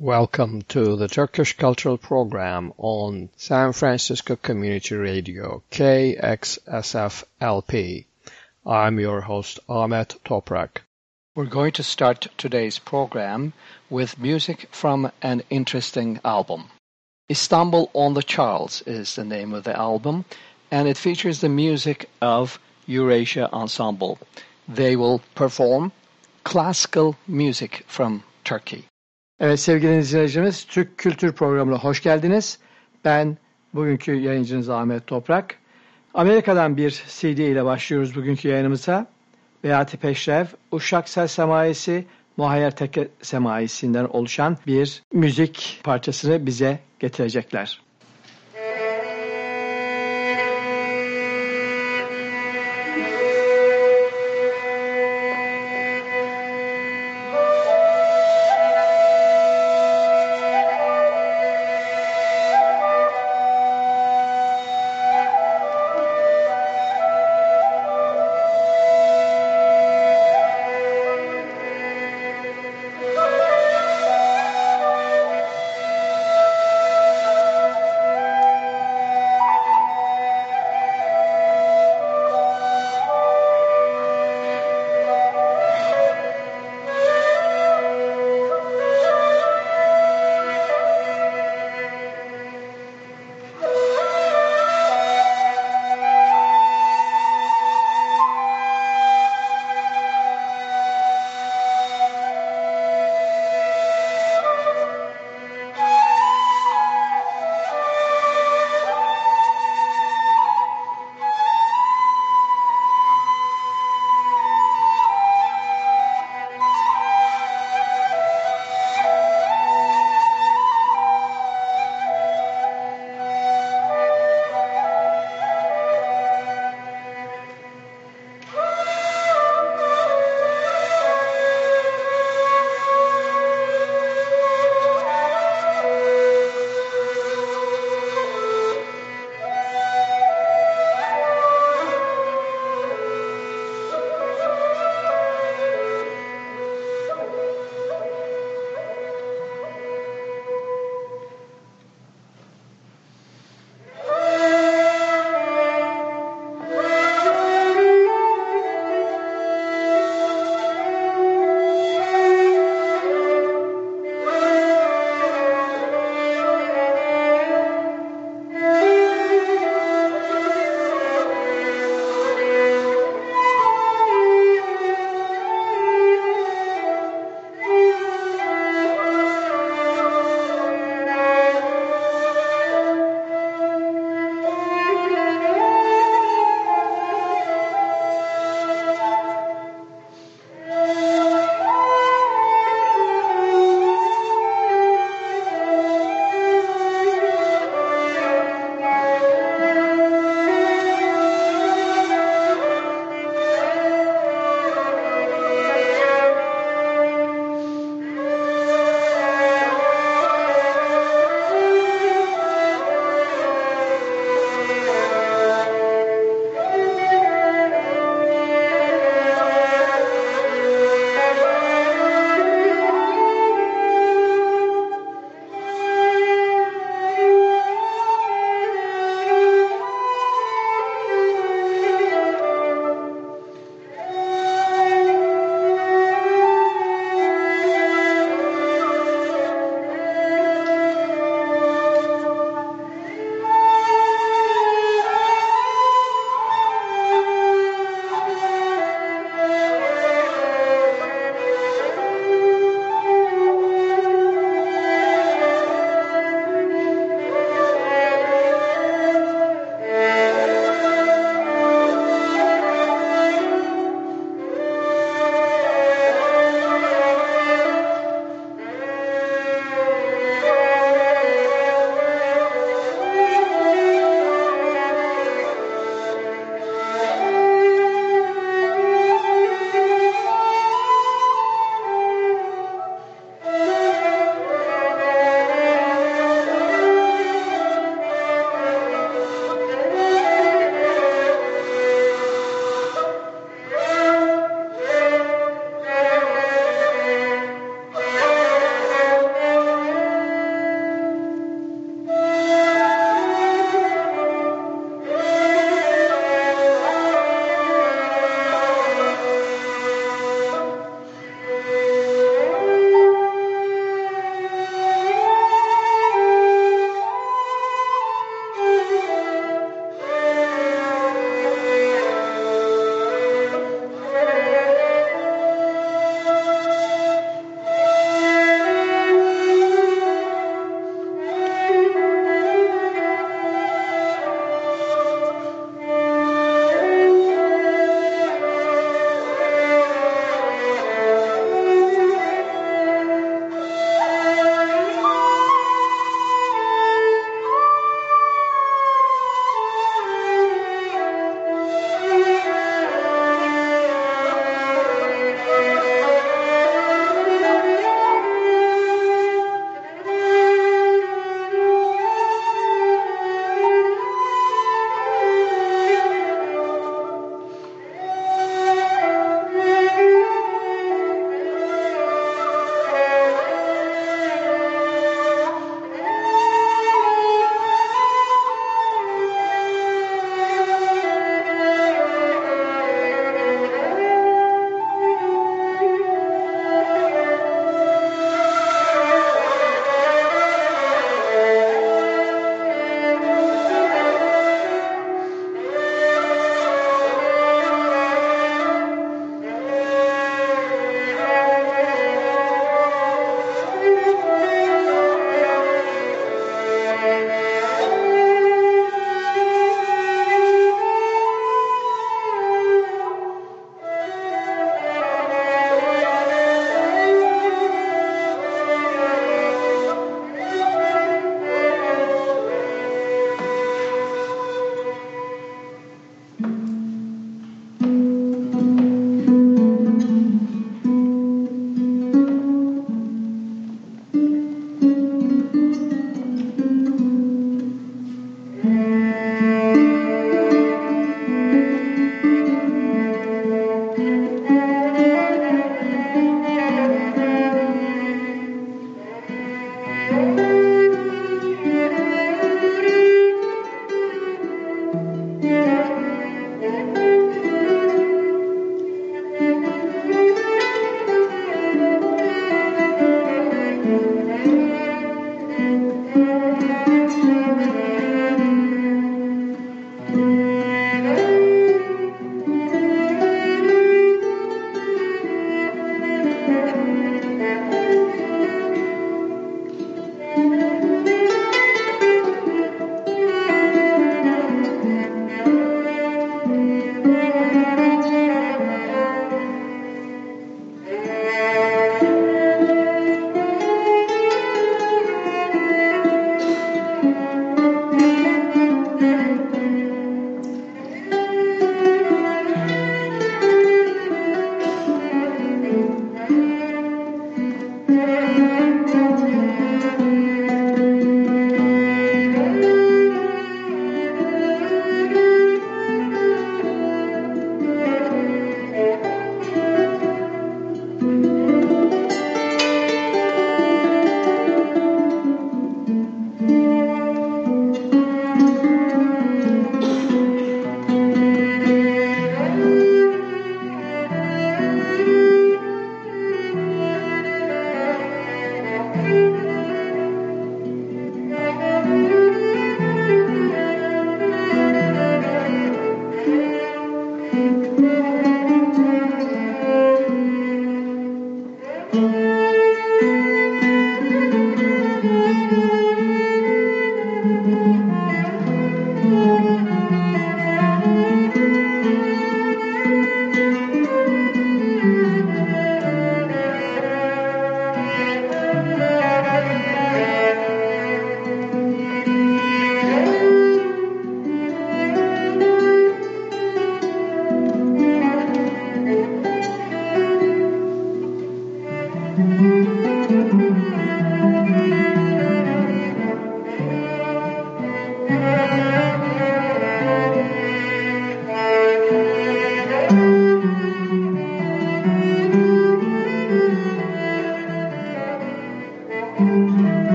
Welcome to the Turkish Cultural Program on San Francisco Community Radio, KXSFLP. I'm your host, Ahmet Toprak. We're going to start today's program with music from an interesting album. Istanbul on the Charles is the name of the album, and it features the music of Eurasia Ensemble. They will perform classical music from Turkey. Evet sevgili izleyicilerimiz Türk Kültür Programı'na hoş geldiniz. Ben bugünkü yayıncınız Ahmet Toprak. Amerika'dan bir CD ile başlıyoruz bugünkü yayınımıza. Beati Peşrev, Uşak Sel Semaisi, Muhayyer Teke Semaisi'nden oluşan bir müzik parçasını bize getirecekler.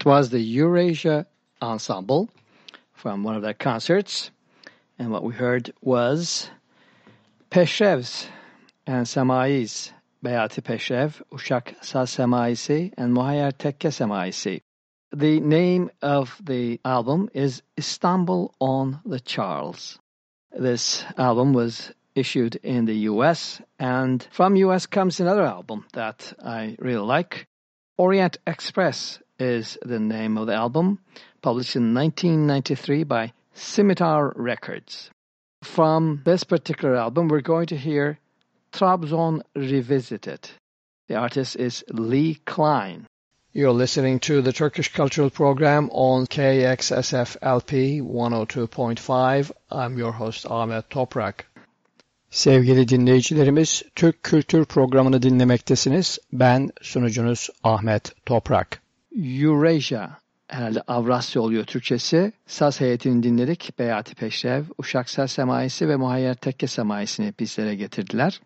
That was the Eurasia Ensemble from one of their concerts. And what we heard was Peşrevs and Semais, Beyati Peşrev, Ushak Saz Semaisi, and Muhayyer Tekke Semaisi. The name of the album is Istanbul on the Charles. This album was issued in the US, and from US comes another album that I really like. Orient Express is the name of the album, published in 1993 by Scimitar Records. From this particular album, we're going to hear Trabzon Revisited. The artist is Leigh Cline. You're listening to the Turkish Cultural Program on KXSF LP 102.5. I'm your host Ahmet Toprak. Sevgili dinleyicilerimiz, Türk Kültür Programı'nı dinlemektesiniz. Ben sunucunuz Ahmet Toprak. Eurasia herhalde Avrasya oluyor Türkçesi. Saz heyetini dinledik. Beyati Peşrev, Uşak Saz Semaisi ve Muhayyer Tekke Semaisini bizlere getirdiler.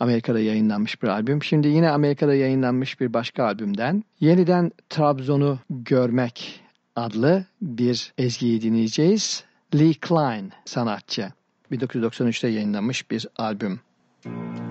Amerika'da yayınlanmış bir albüm. Şimdi yine Amerika'da yayınlanmış bir başka albümden yeniden Trabzon'u görmek adlı bir ezgiyi dinleyeceğiz. Lee Klein sanatçı. 1993'te yayınlanmış bir albüm. Müzik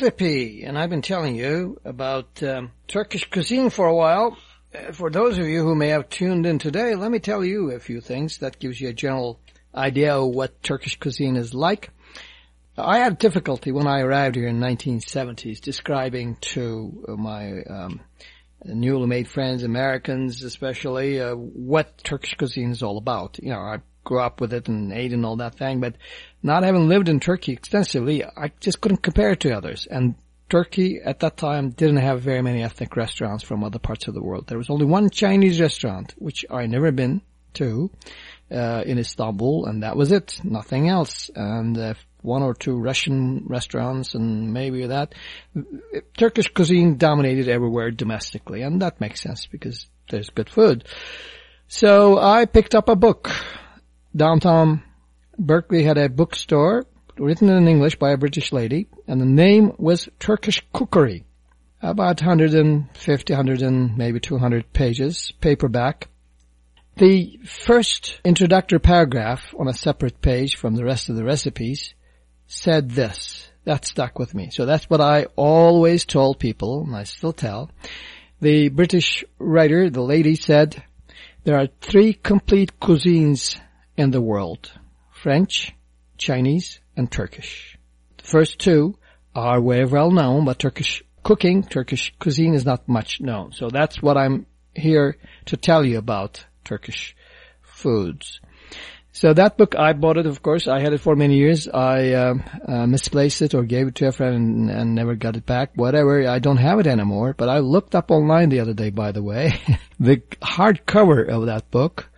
recipe. And I've been telling you about um, Turkish cuisine for a while. Uh, for those of you who may have tuned in today, let me tell you a few things that gives you a general idea of what Turkish cuisine is like. I had difficulty when I arrived here in the 1970s describing to my um, newly made friends, Americans especially, uh, what Turkish cuisine is all about. You know, I grew up with it and ate and all that thing, but not having lived in Turkey extensively, I just couldn't compare it to others. And Turkey at that time didn't have very many ethnic restaurants from other parts of the world. There was only one Chinese restaurant, which I never been to, uh, in Istanbul, and that was it. Nothing else. And uh, one or two Russian restaurants and maybe that. Turkish cuisine dominated everywhere domestically, and that makes sense because there's good food. So I picked up a book downtown Berkeley had a bookstore written in English by a British lady, and the name was Turkish Cookery. About 150, 100 and maybe 200 pages, paperback. The first introductory paragraph on a separate page from the rest of the recipes said this. That stuck with me. So that's what I always told people, and I still tell. The British writer, the lady said, there are three complete cuisines in the world. French, Chinese, and Turkish. The first two are very well known, but Turkish cooking, Turkish cuisine is not much known. So that's what I'm here to tell you about Turkish foods. So that book, I bought it, of course. I had it for many years. I uh, uh, misplaced it or gave it to a friend and, and, never got it back. Whatever, I don't have it anymore. But I looked up online the other day, by the way, the hardcover of that book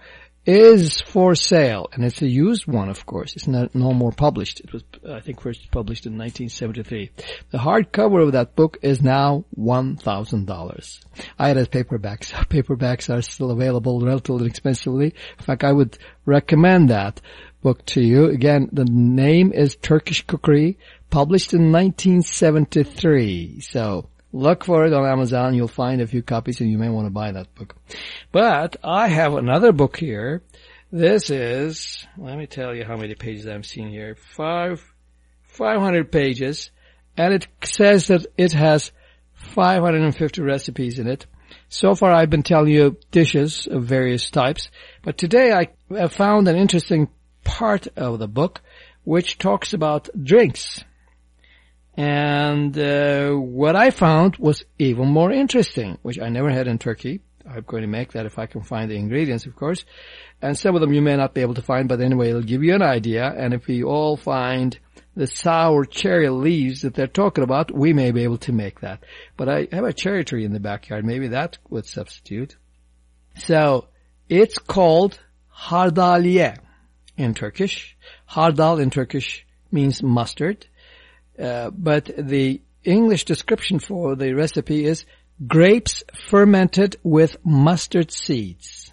is for sale, and it's a used one, of course. It's not no more published. It was, uh, I think, first published in 1973. The hardcover of that book is now one thousand dollars. I had paperbacks. Paperbacks are still available relatively inexpensively. In fact, I would recommend that book to you. Again, the name is Turkish Cookery, published in 1973. So Look for it on Amazon. You'll find a few copies and you may want to buy that book. But I have another book here. This is, let me tell you how many pages I'm seeing here. Five, 500 pages. And it says that it has 550 recipes in it. So far I've been telling you dishes of various types. But today I have found an interesting part of the book which talks about drinks. And uh, what I found was even more interesting, which I never had in Turkey. I'm going to make that if I can find the ingredients, of course. And some of them you may not be able to find, but anyway, it'll give you an idea. And if we all find the sour cherry leaves that they're talking about, we may be able to make that. But I have a cherry tree in the backyard. Maybe that would substitute. So it's called hardaliye in Turkish. Hardal in Turkish means mustard. Uh, but the English description for the recipe is grapes fermented with mustard seeds.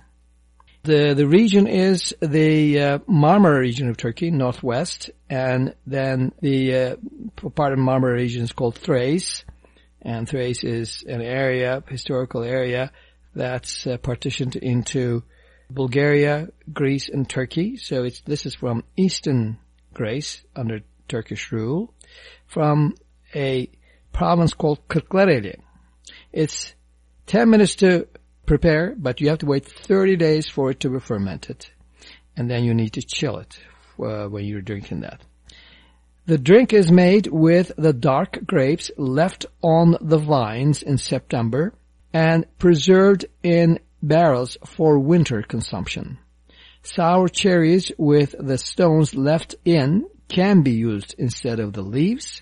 The, the region is the uh, Marmara region of Turkey, northwest, and then the uh, part of Marmara region is called Thrace, and Thrace is an area, historical area, that's uh, partitioned into Bulgaria, Greece, and Turkey. So it's this is from eastern Greece under Turkish rule, from a province called Kırklareli. It's 10 minutes to prepare, but you have to wait 30 days for it to be fermented. And then you need to chill it uh, when you're drinking that. The drink is made with the dark grapes left on the vines in September and preserved in barrels for winter consumption. Sour cherries with the stones left in can be used instead of the leaves,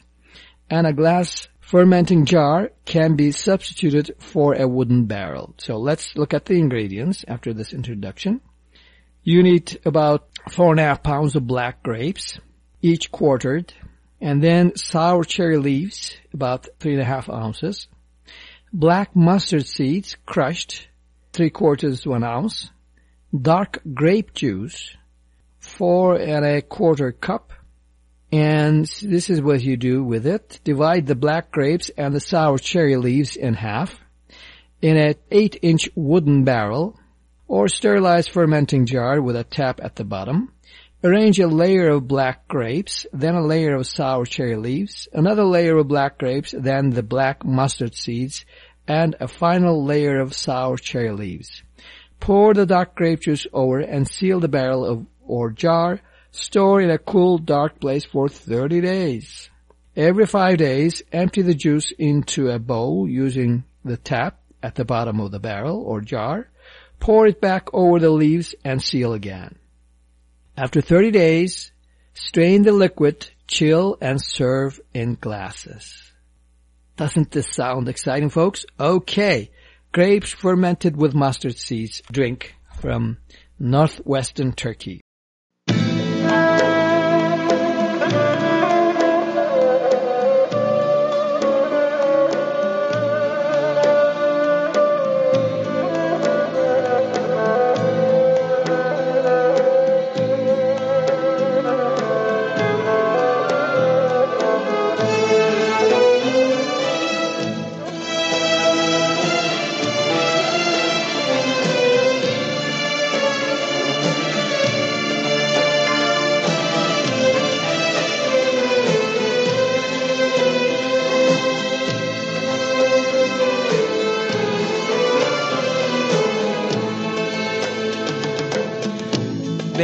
and a glass fermenting jar can be substituted for a wooden barrel. So let's look at the ingredients after this introduction. You need about four and a half pounds of black grapes, each quartered, and then sour cherry leaves, about three and a half ounces, black mustard seeds, crushed, three quarters to an ounce, dark grape juice, four and a quarter cup, and this is what you do with it. Divide the black grapes and the sour cherry leaves in half in an 8-inch wooden barrel or sterilized fermenting jar with a tap at the bottom. Arrange a layer of black grapes, then a layer of sour cherry leaves, another layer of black grapes, then the black mustard seeds, and a final layer of sour cherry leaves. Pour the dark grape juice over and seal the barrel of, or jar. Store in a cool, dark place for 30 days. Every five days, empty the juice into a bowl using the tap at the bottom of the barrel or jar. Pour it back over the leaves and seal again. After 30 days, strain the liquid, chill, and serve in glasses. Doesn't this sound exciting, folks? Okay. Grapes fermented with mustard seeds drink from northwestern Turkey.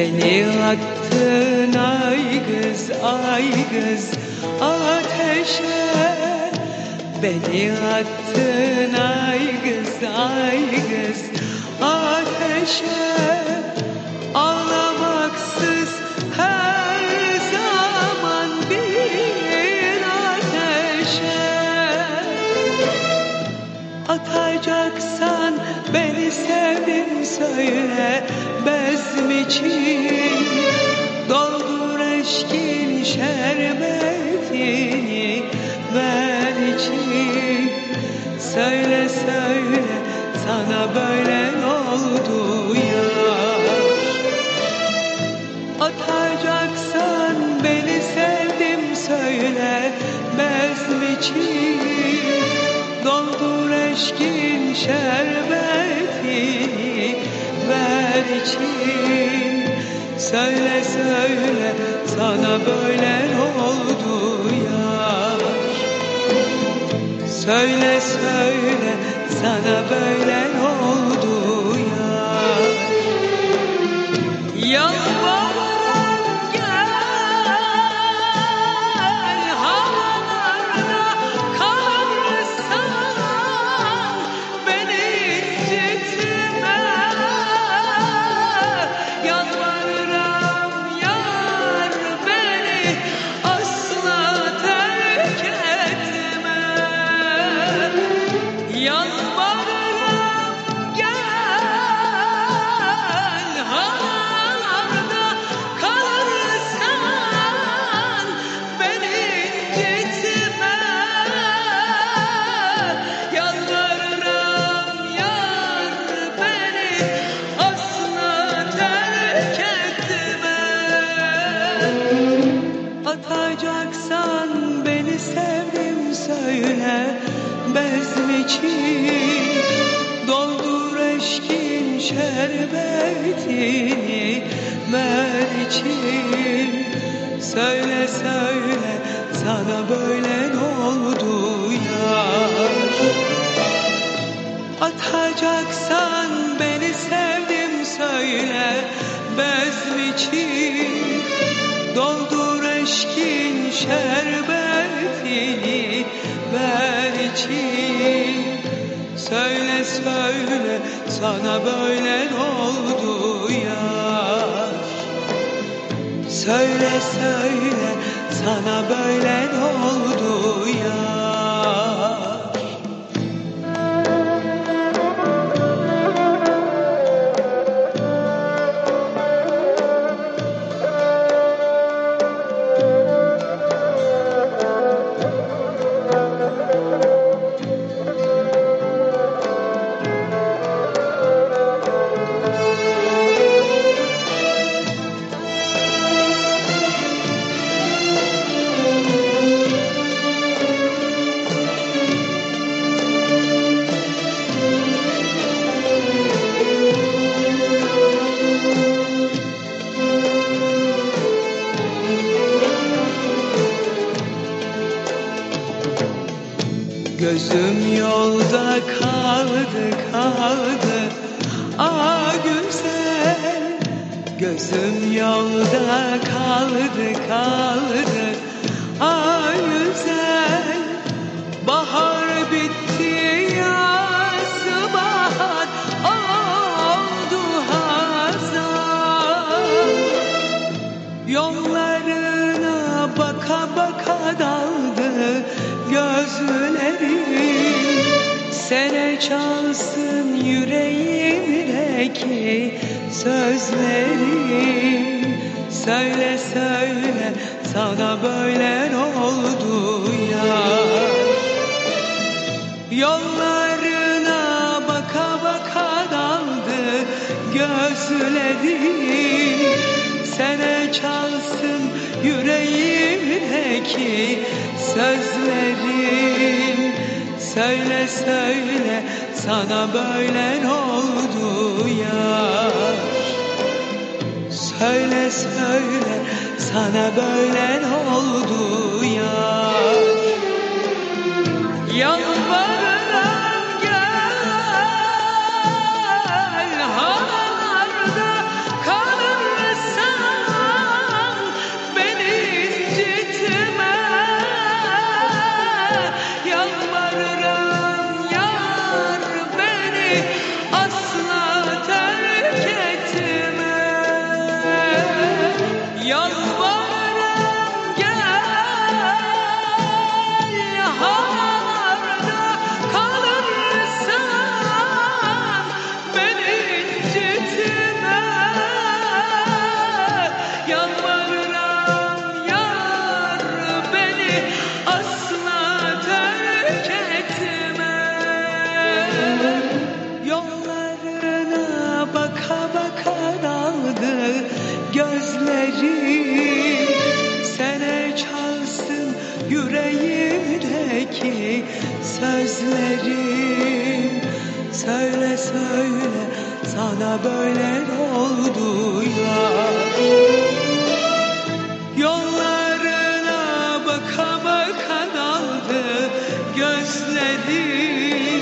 Beni attın ay kız ay kız ateşe. Beni attın ay kız ay kız ateşe. Ağlamaksız her zaman bir ateşe. Atacaksan beni sevdim söyle için Doldur eşkin şerbetini ver için. Söyle söyle sana böyle oldu ya? Atacaksan beni sevdim söyle bezm için? Doldur eşkin şerbetini için. Söyle söyle sana böyle oldu ya. Söyle söyle sana böyle oldu ya. Yalvarırım Söyle söyle sana böyle ne oldu yar. Atacaksan beni sevdim söyle bezm için Doldur eşkin şerbetini ver için Söyle söyle sana böyle ne oldu Söyle söyle sana böyle oldu yar kaldı kaldı. Ah güzel. Gözüm yolda kaldı kaldı. Ah güzel. Bahar bitti yaz bahar oldu hazan Yollarına baka baka daldı gözlerim. Sene çalsın yüreğimdeki sözlerim Söyle söyle sana böyle oldu ya? Yollarına baka baka daldı gözlerim. Sene çalsın yüreğimdeki sözlerim. Söyle söyle sana böyle oldu ya. Söyle söyle sana böyle oldu ya. Yalvarırım sözlerim Söyle söyle sana böyle oldu ya Yollarına baka baka daldı gözlerim.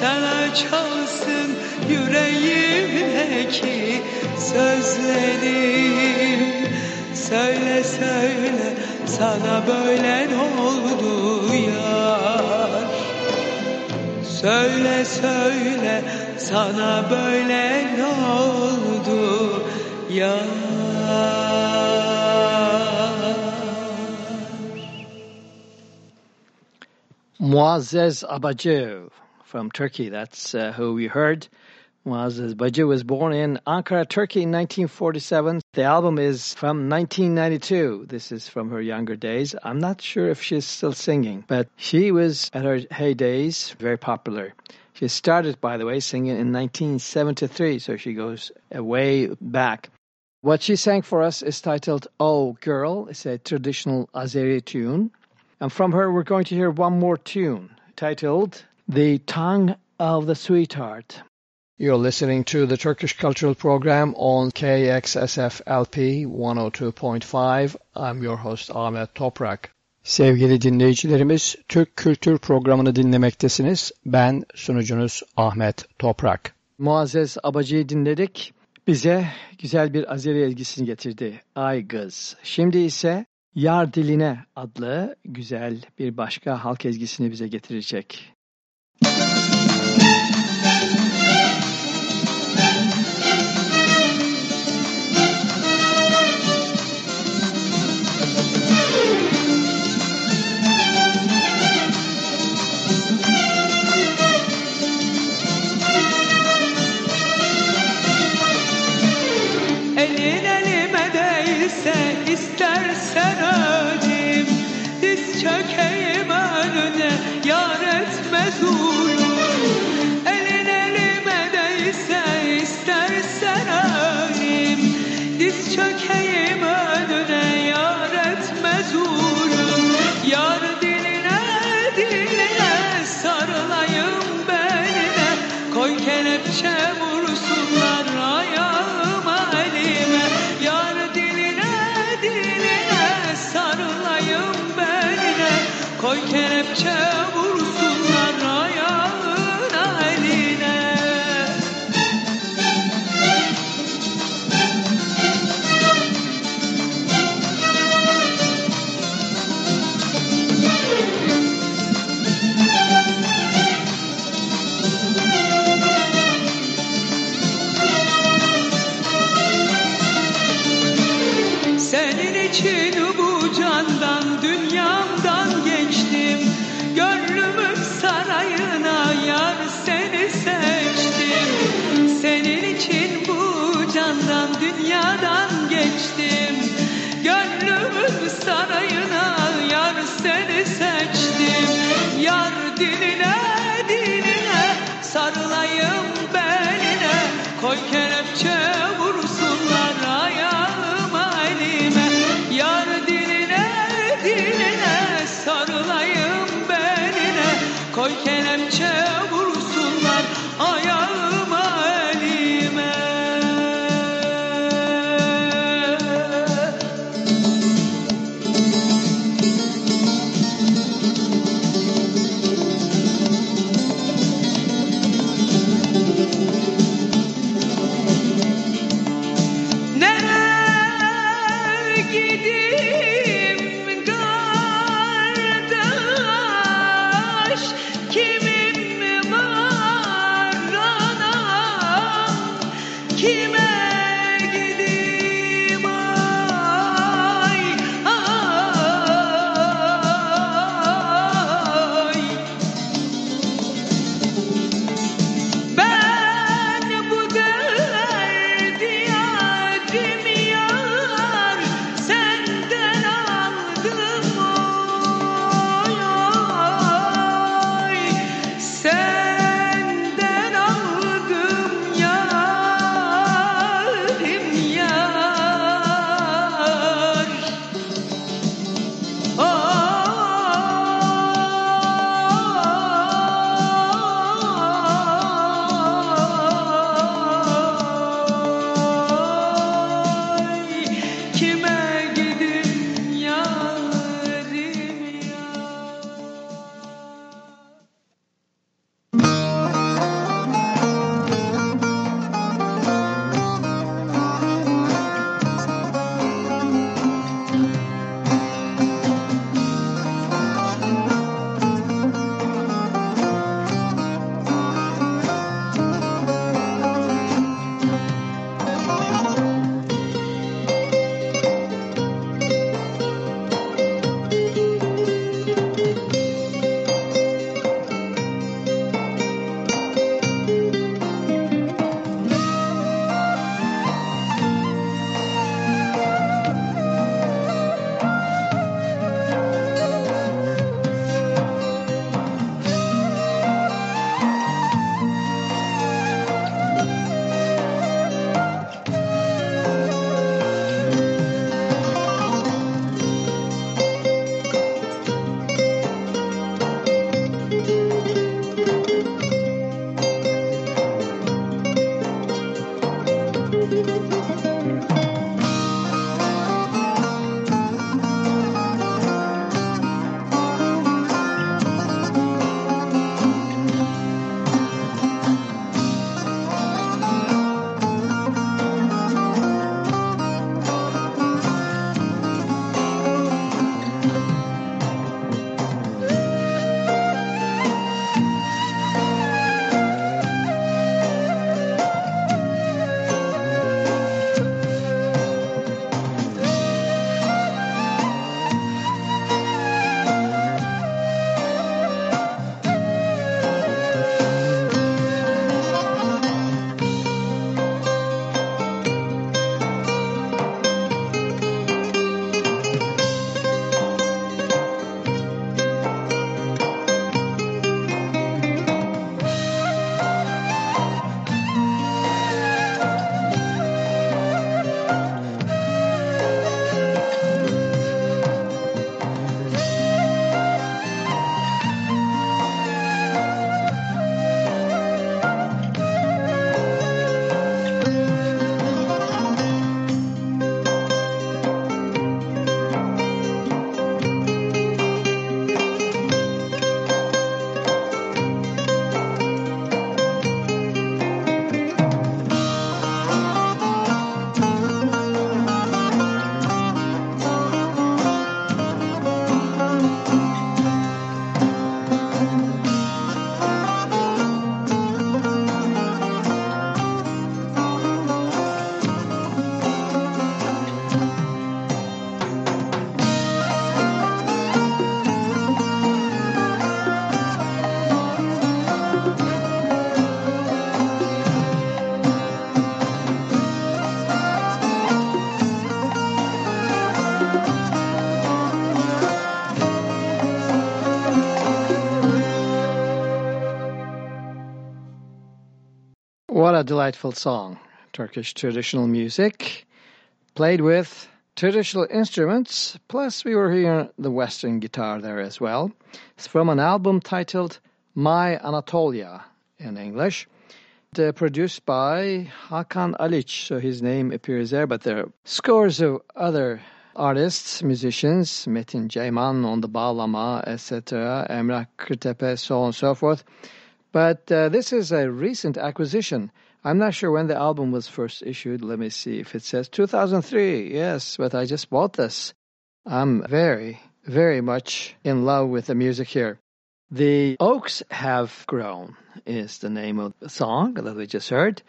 Sana çalsın yüreğimdeki sözlerim Söyle söyle sana böyle oldu yar Söyle söyle sana böyle ne oldu ya Muazzez from Turkey. That's uh, who we heard. Muazzez Abacı was born in Ankara, Turkey in 1947. The album is from 1992. This is from her younger days. I'm not sure if she's still singing, but she was at her heydays very popular. She started, by the way, singing in 1973, so she goes way back. What she sang for us is titled Oh Girl. It's a traditional Azeri tune. And from her, we're going to hear one more tune titled The Tongue of the Sweetheart. You're listening to the Turkish Cultural Program on KXSFLP 102.5. I'm your host Ahmet Toprak. Sevgili dinleyicilerimiz, Türk Kültür Programı'nı dinlemektesiniz. Ben sunucunuz Ahmet Toprak. Muazzez Abacı'yı dinledik. Bize güzel bir Azeri ezgisini getirdi. Ay Kız. Şimdi ise Yar Diline adlı güzel bir başka halk ezgisini bize getirecek. A delightful song. Turkish traditional music played with traditional instruments, plus we were hearing the Western guitar there as well. It's from an album titled My Anatolia in English. They're produced by Hakan Aliç, so his name appears there, but there are scores of other artists, musicians, Metin Ceyman on the bağlama, etc., Emrah Kırtepe, so on and so forth. But uh, this is a recent acquisition. I'm not sure when the album was first issued. Let me see if it says 2003. Yes, but I just bought this. I'm very, very much in love with the music here. The Oaks Have Grown is the name of the song that we just heard.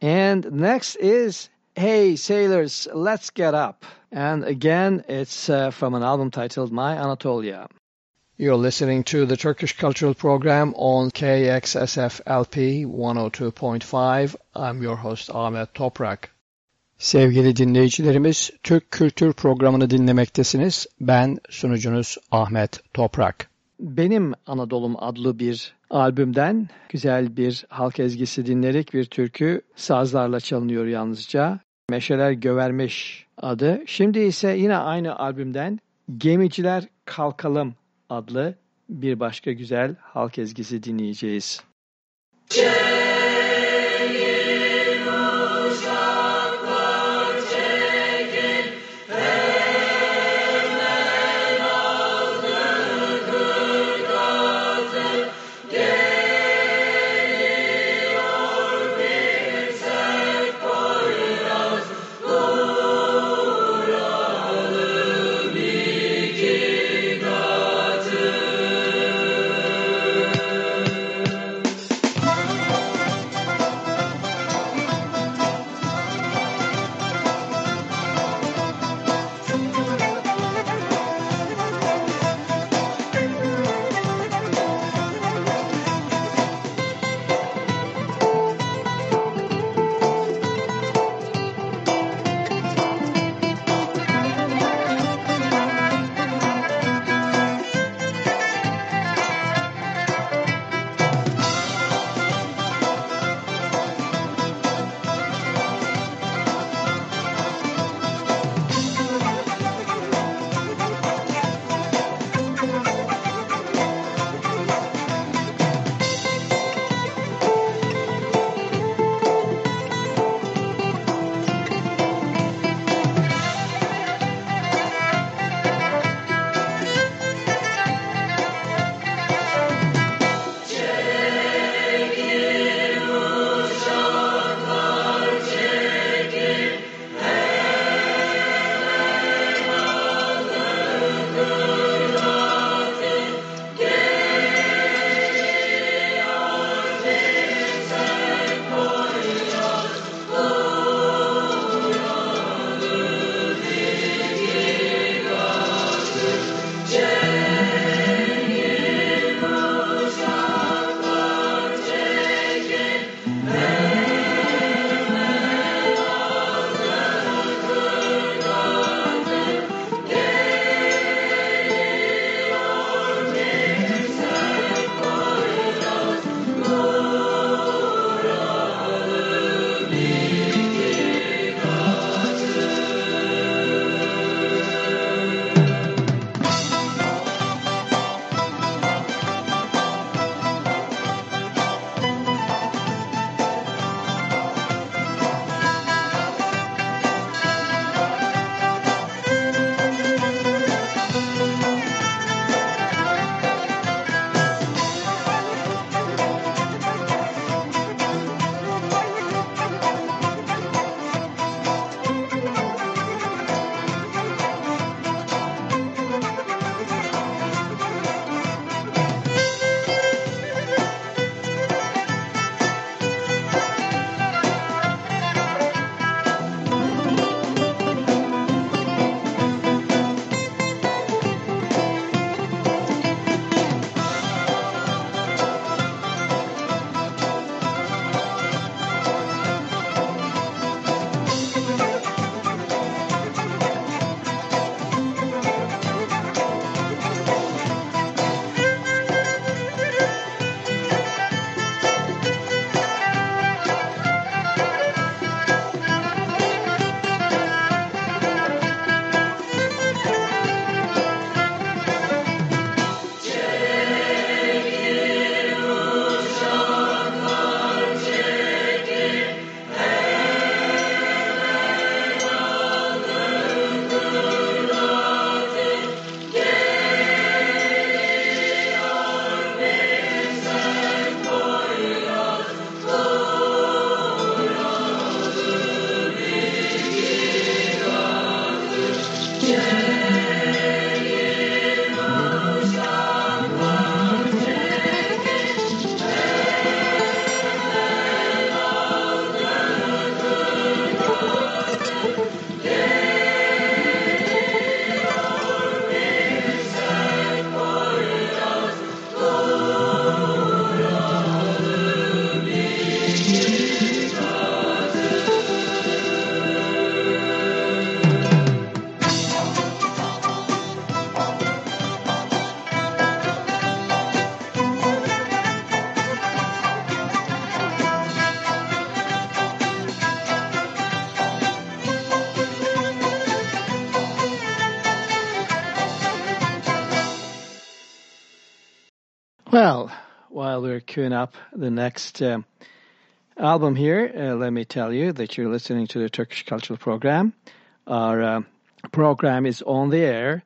And next is Hey Sailors, Let's Get Up. And again, it's uh, from an album titled My Anatolia. You're listening to the Turkish Cultural Program on KXSF LP 102.5. I'm your host Ahmet Toprak. Sevgili dinleyicilerimiz, Türk Kültür Programı'nı dinlemektesiniz. Ben sunucunuz Ahmet Toprak. Benim Anadolu'm adlı bir albümden güzel bir halk ezgisi dinledik. Bir türkü sazlarla çalınıyor yalnızca. Meşeler Gövermiş adı. Şimdi ise yine aynı albümden Gemiciler Kalkalım adlı bir başka güzel halk ezgisi dinleyeceğiz. Yeah. While we're queuing up the next uh, album here, uh, let me tell you that you're listening to the Turkish Cultural Program. Our uh, program is on the air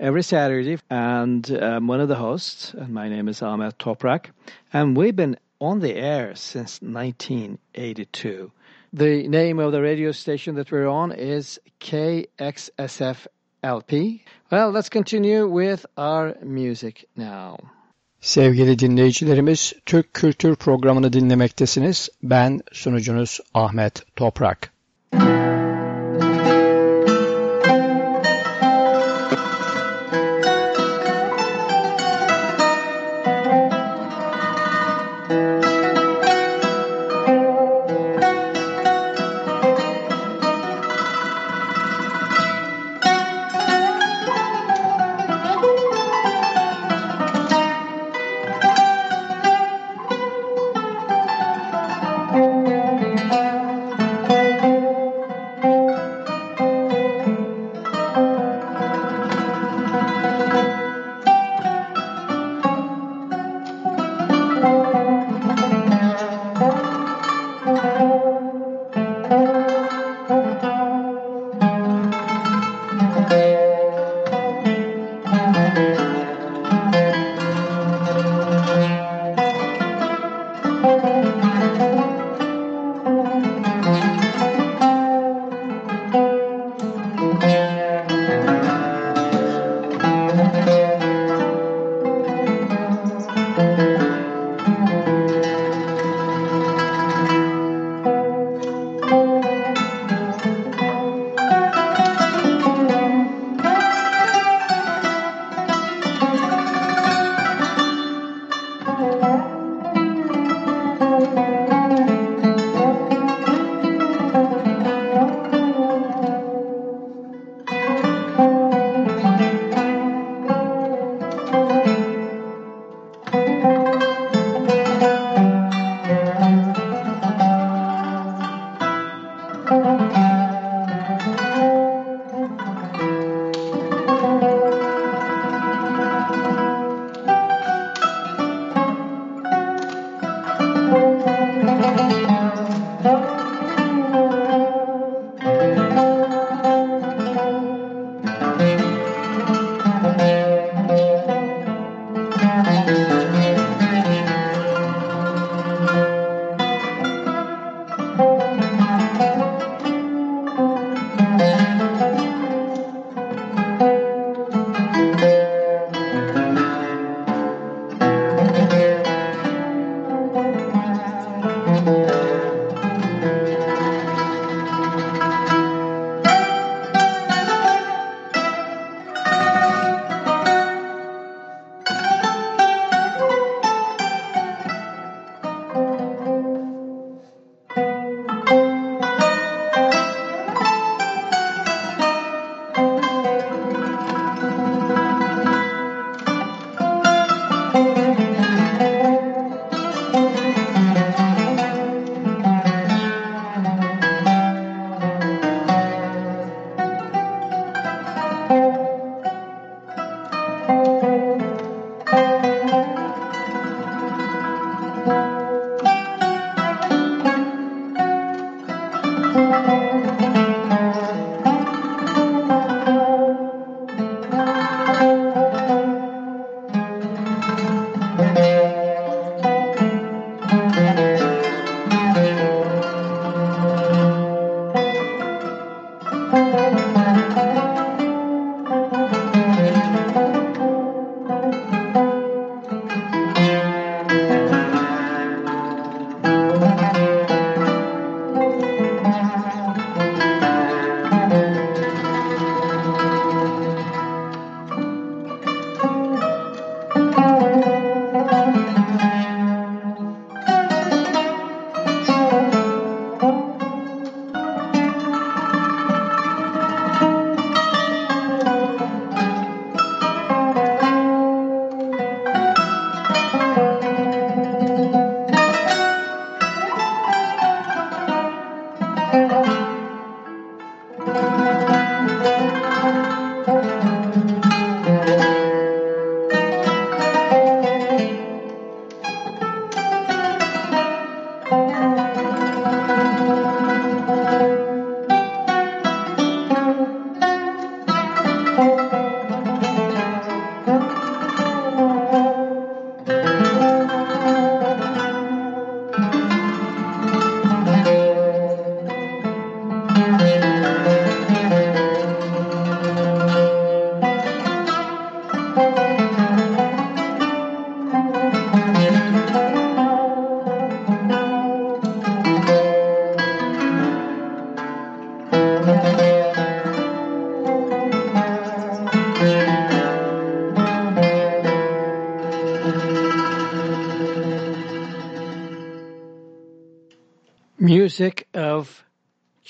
every Saturday, and I'm one of the hosts, and my name is Ahmet Toprak, and we've been on the air since 1982. The name of the radio station that we're on is KXSF LP. Well, let's continue with our music now. Sevgili dinleyicilerimiz, Türk Kültür Programı'nı dinlemektesiniz. Ben sunucunuz Ahmet Toprak.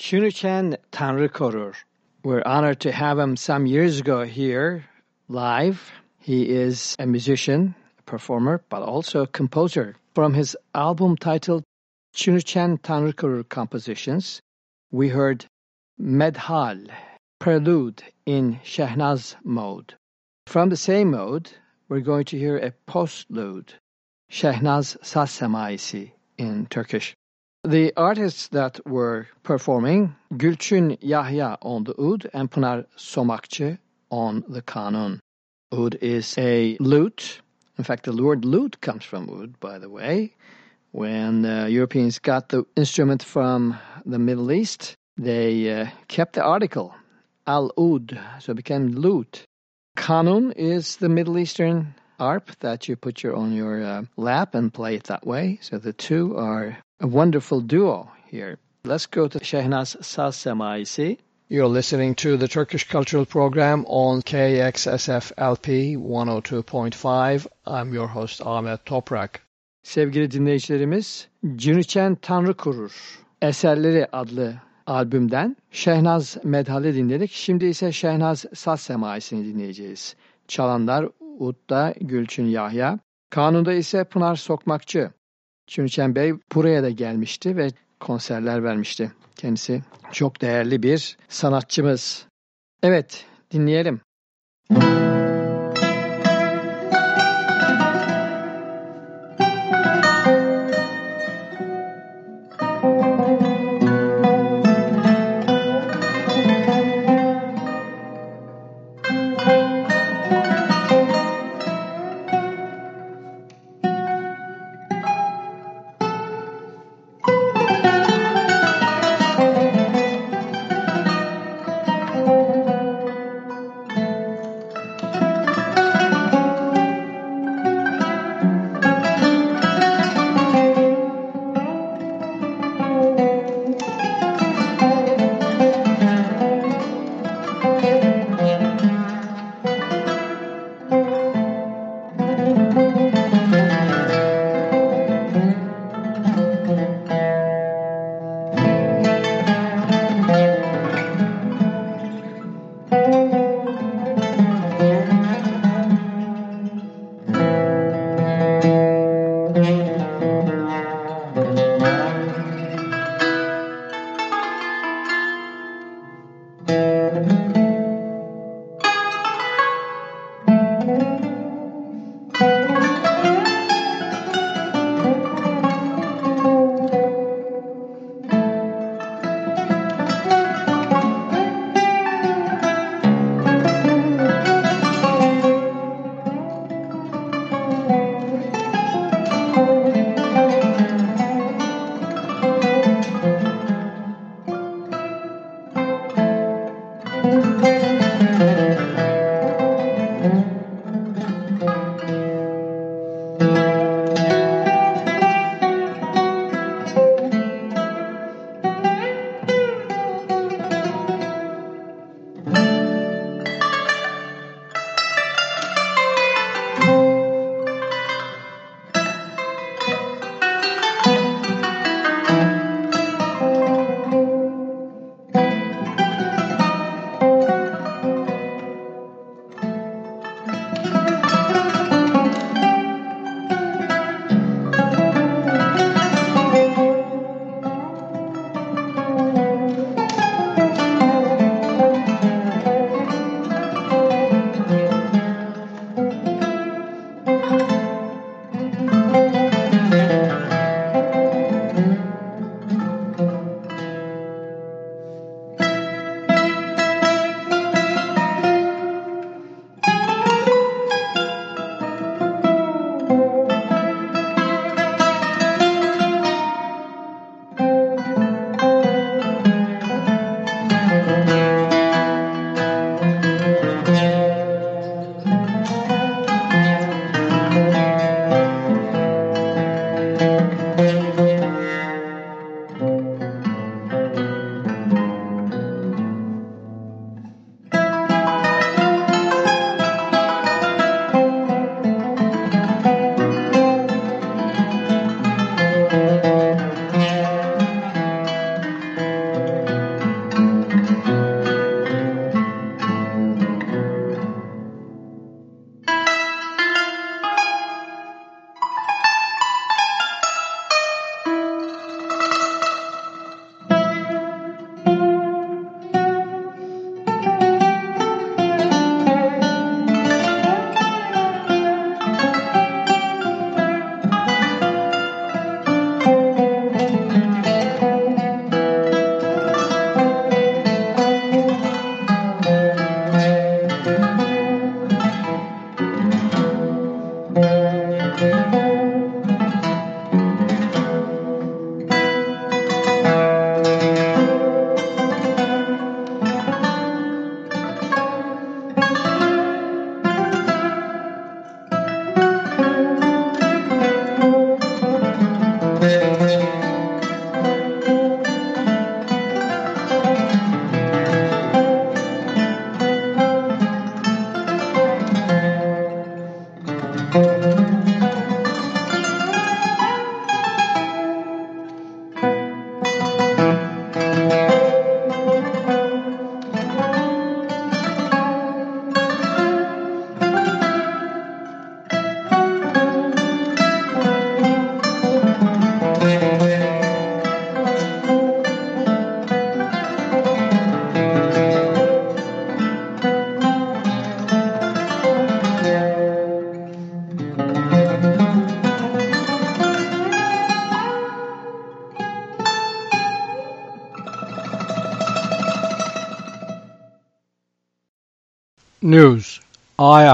Cinuçen Tanrıkorur. We're honored to have him some years ago here live. He is a musician, a performer, but also a composer. From his album titled Cinuçen Tanrıkorur Compositions, we heard Medhal, Prelude in Shehnaz mode. From the same mode, we're going to hear a postlude, Shehnaz Saz in Turkish. The artists that were performing, Gülçin Yahya on the oud and Pınar Somakçı on the kanun. Oud is a lute. In fact, the word lute comes from oud, by the way. When uh, Europeans got the instrument from the Middle East, they uh, kept the article, al-oud, so it became lute. Kanun is the Middle Eastern harp that you put your on your uh, lap and play it that way. So the two are a wonderful duo here. Let's go to Shehnaz Saz Semaisi. You're listening to the Turkish Cultural Program on KXSF LP 102.5. I'm your host Ahmet Toprak. Sevgili dinleyicilerimiz, Cünüçen Tanrı Kurur Eserleri adlı albümden Şehnaz Medhal'i dinledik. Şimdi ise Şehnaz Saz Semaisi'ni dinleyeceğiz. Çalanlar Ud'da Gülçin Yahya, Kanun'da ise Pınar Sokmakçı. Çünçen Bey buraya da gelmişti ve konserler vermişti. Kendisi çok değerli bir sanatçımız. Evet, dinleyelim. Müzik Música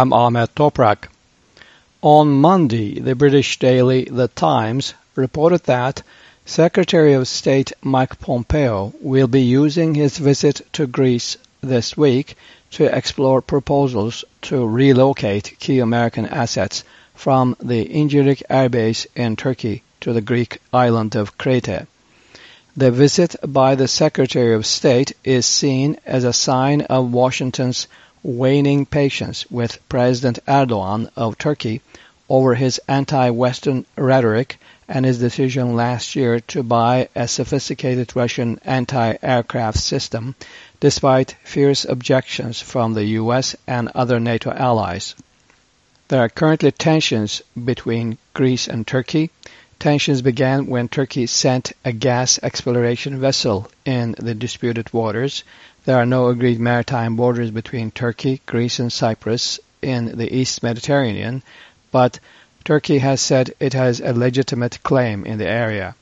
I am Ahmet Toprak. On Monday, the British daily The Times reported that Secretary of State Mike Pompeo will be using his visit to Greece this week to explore proposals to relocate key American assets from the Incirlik Air Base in Turkey to the Greek island of Crete. The visit by the Secretary of State is seen as a sign of Washington's waning patience with President Erdogan of Turkey over his anti-Western rhetoric and his decision last year to buy a sophisticated Russian anti-aircraft system despite fierce objections from the US and other NATO allies. There are currently tensions between Greece and Turkey. Tensions began when Turkey sent a gas exploration vessel in the disputed waters there are no agreed maritime borders between Turkey, Greece and Cyprus in the East Mediterranean, but Turkey has said it has a legitimate claim in the area.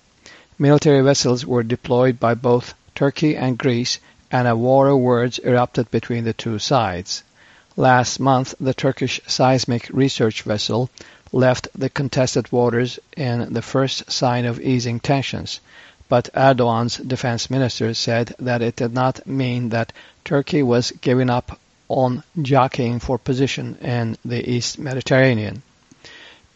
Military vessels were deployed by both Turkey and Greece, and a war of words erupted between the two sides. Last month, the Turkish seismic research vessel left the contested waters in the first sign of easing tensions but Erdogan's defense minister said that it did not mean that Turkey was giving up on jockeying for position in the East Mediterranean.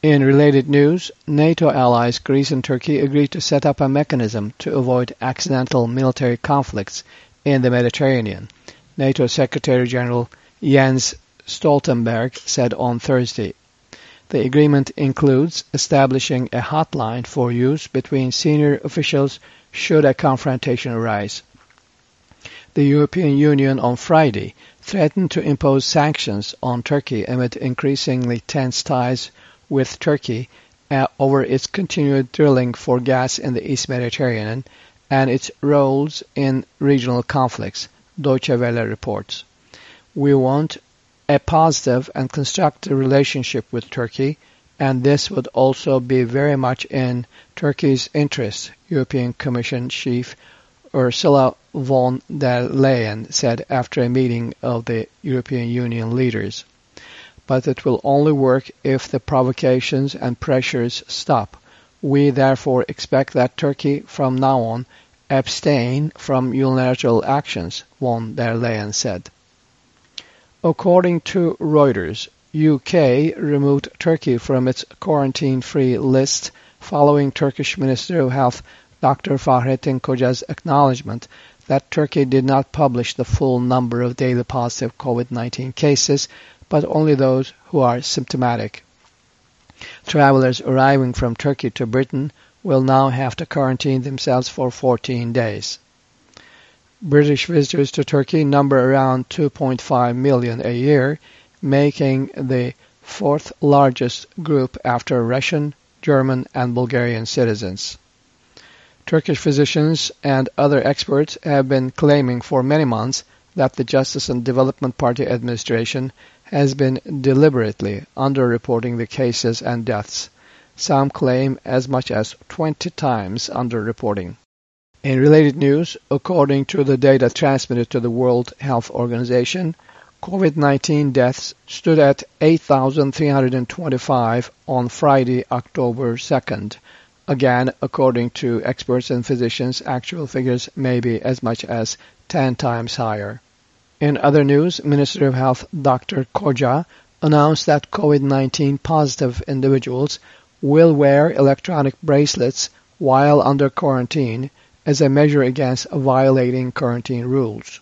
In related news, NATO allies Greece and Turkey agreed to set up a mechanism to avoid accidental military conflicts in the Mediterranean, NATO Secretary General Jens Stoltenberg said on Thursday. The agreement includes establishing a hotline for use between senior officials should a confrontation arise. The European Union on Friday threatened to impose sanctions on Turkey amid increasingly tense ties with Turkey uh, over its continued drilling for gas in the East Mediterranean and its roles in regional conflicts, Deutsche Welle reports. We want a positive and constructive relationship with Turkey, and this would also be very much in Turkey's interest, European Commission Chief Ursula von der Leyen said after a meeting of the European Union leaders. But it will only work if the provocations and pressures stop. We therefore expect that Turkey from now on abstain from unilateral actions, von der Leyen said. According to Reuters, UK removed Turkey from its quarantine-free list following Turkish Minister of Health Dr. Fahrettin Koca's acknowledgement that Turkey did not publish the full number of daily positive COVID-19 cases, but only those who are symptomatic. Travelers arriving from Turkey to Britain will now have to quarantine themselves for 14 days. British visitors to Turkey number around 2.5 million a year, making the fourth largest group after Russian, German, and Bulgarian citizens. Turkish physicians and other experts have been claiming for many months that the Justice and Development Party administration has been deliberately underreporting the cases and deaths. Some claim as much as 20 times underreporting. In related news, according to the data transmitted to the World Health Organization, COVID-19 deaths stood at 8,325 on Friday, October 2nd. Again, according to experts and physicians, actual figures may be as much as 10 times higher. In other news, Minister of Health Dr. Koca announced that COVID-19 positive individuals will wear electronic bracelets while under quarantine as a measure against violating quarantine rules.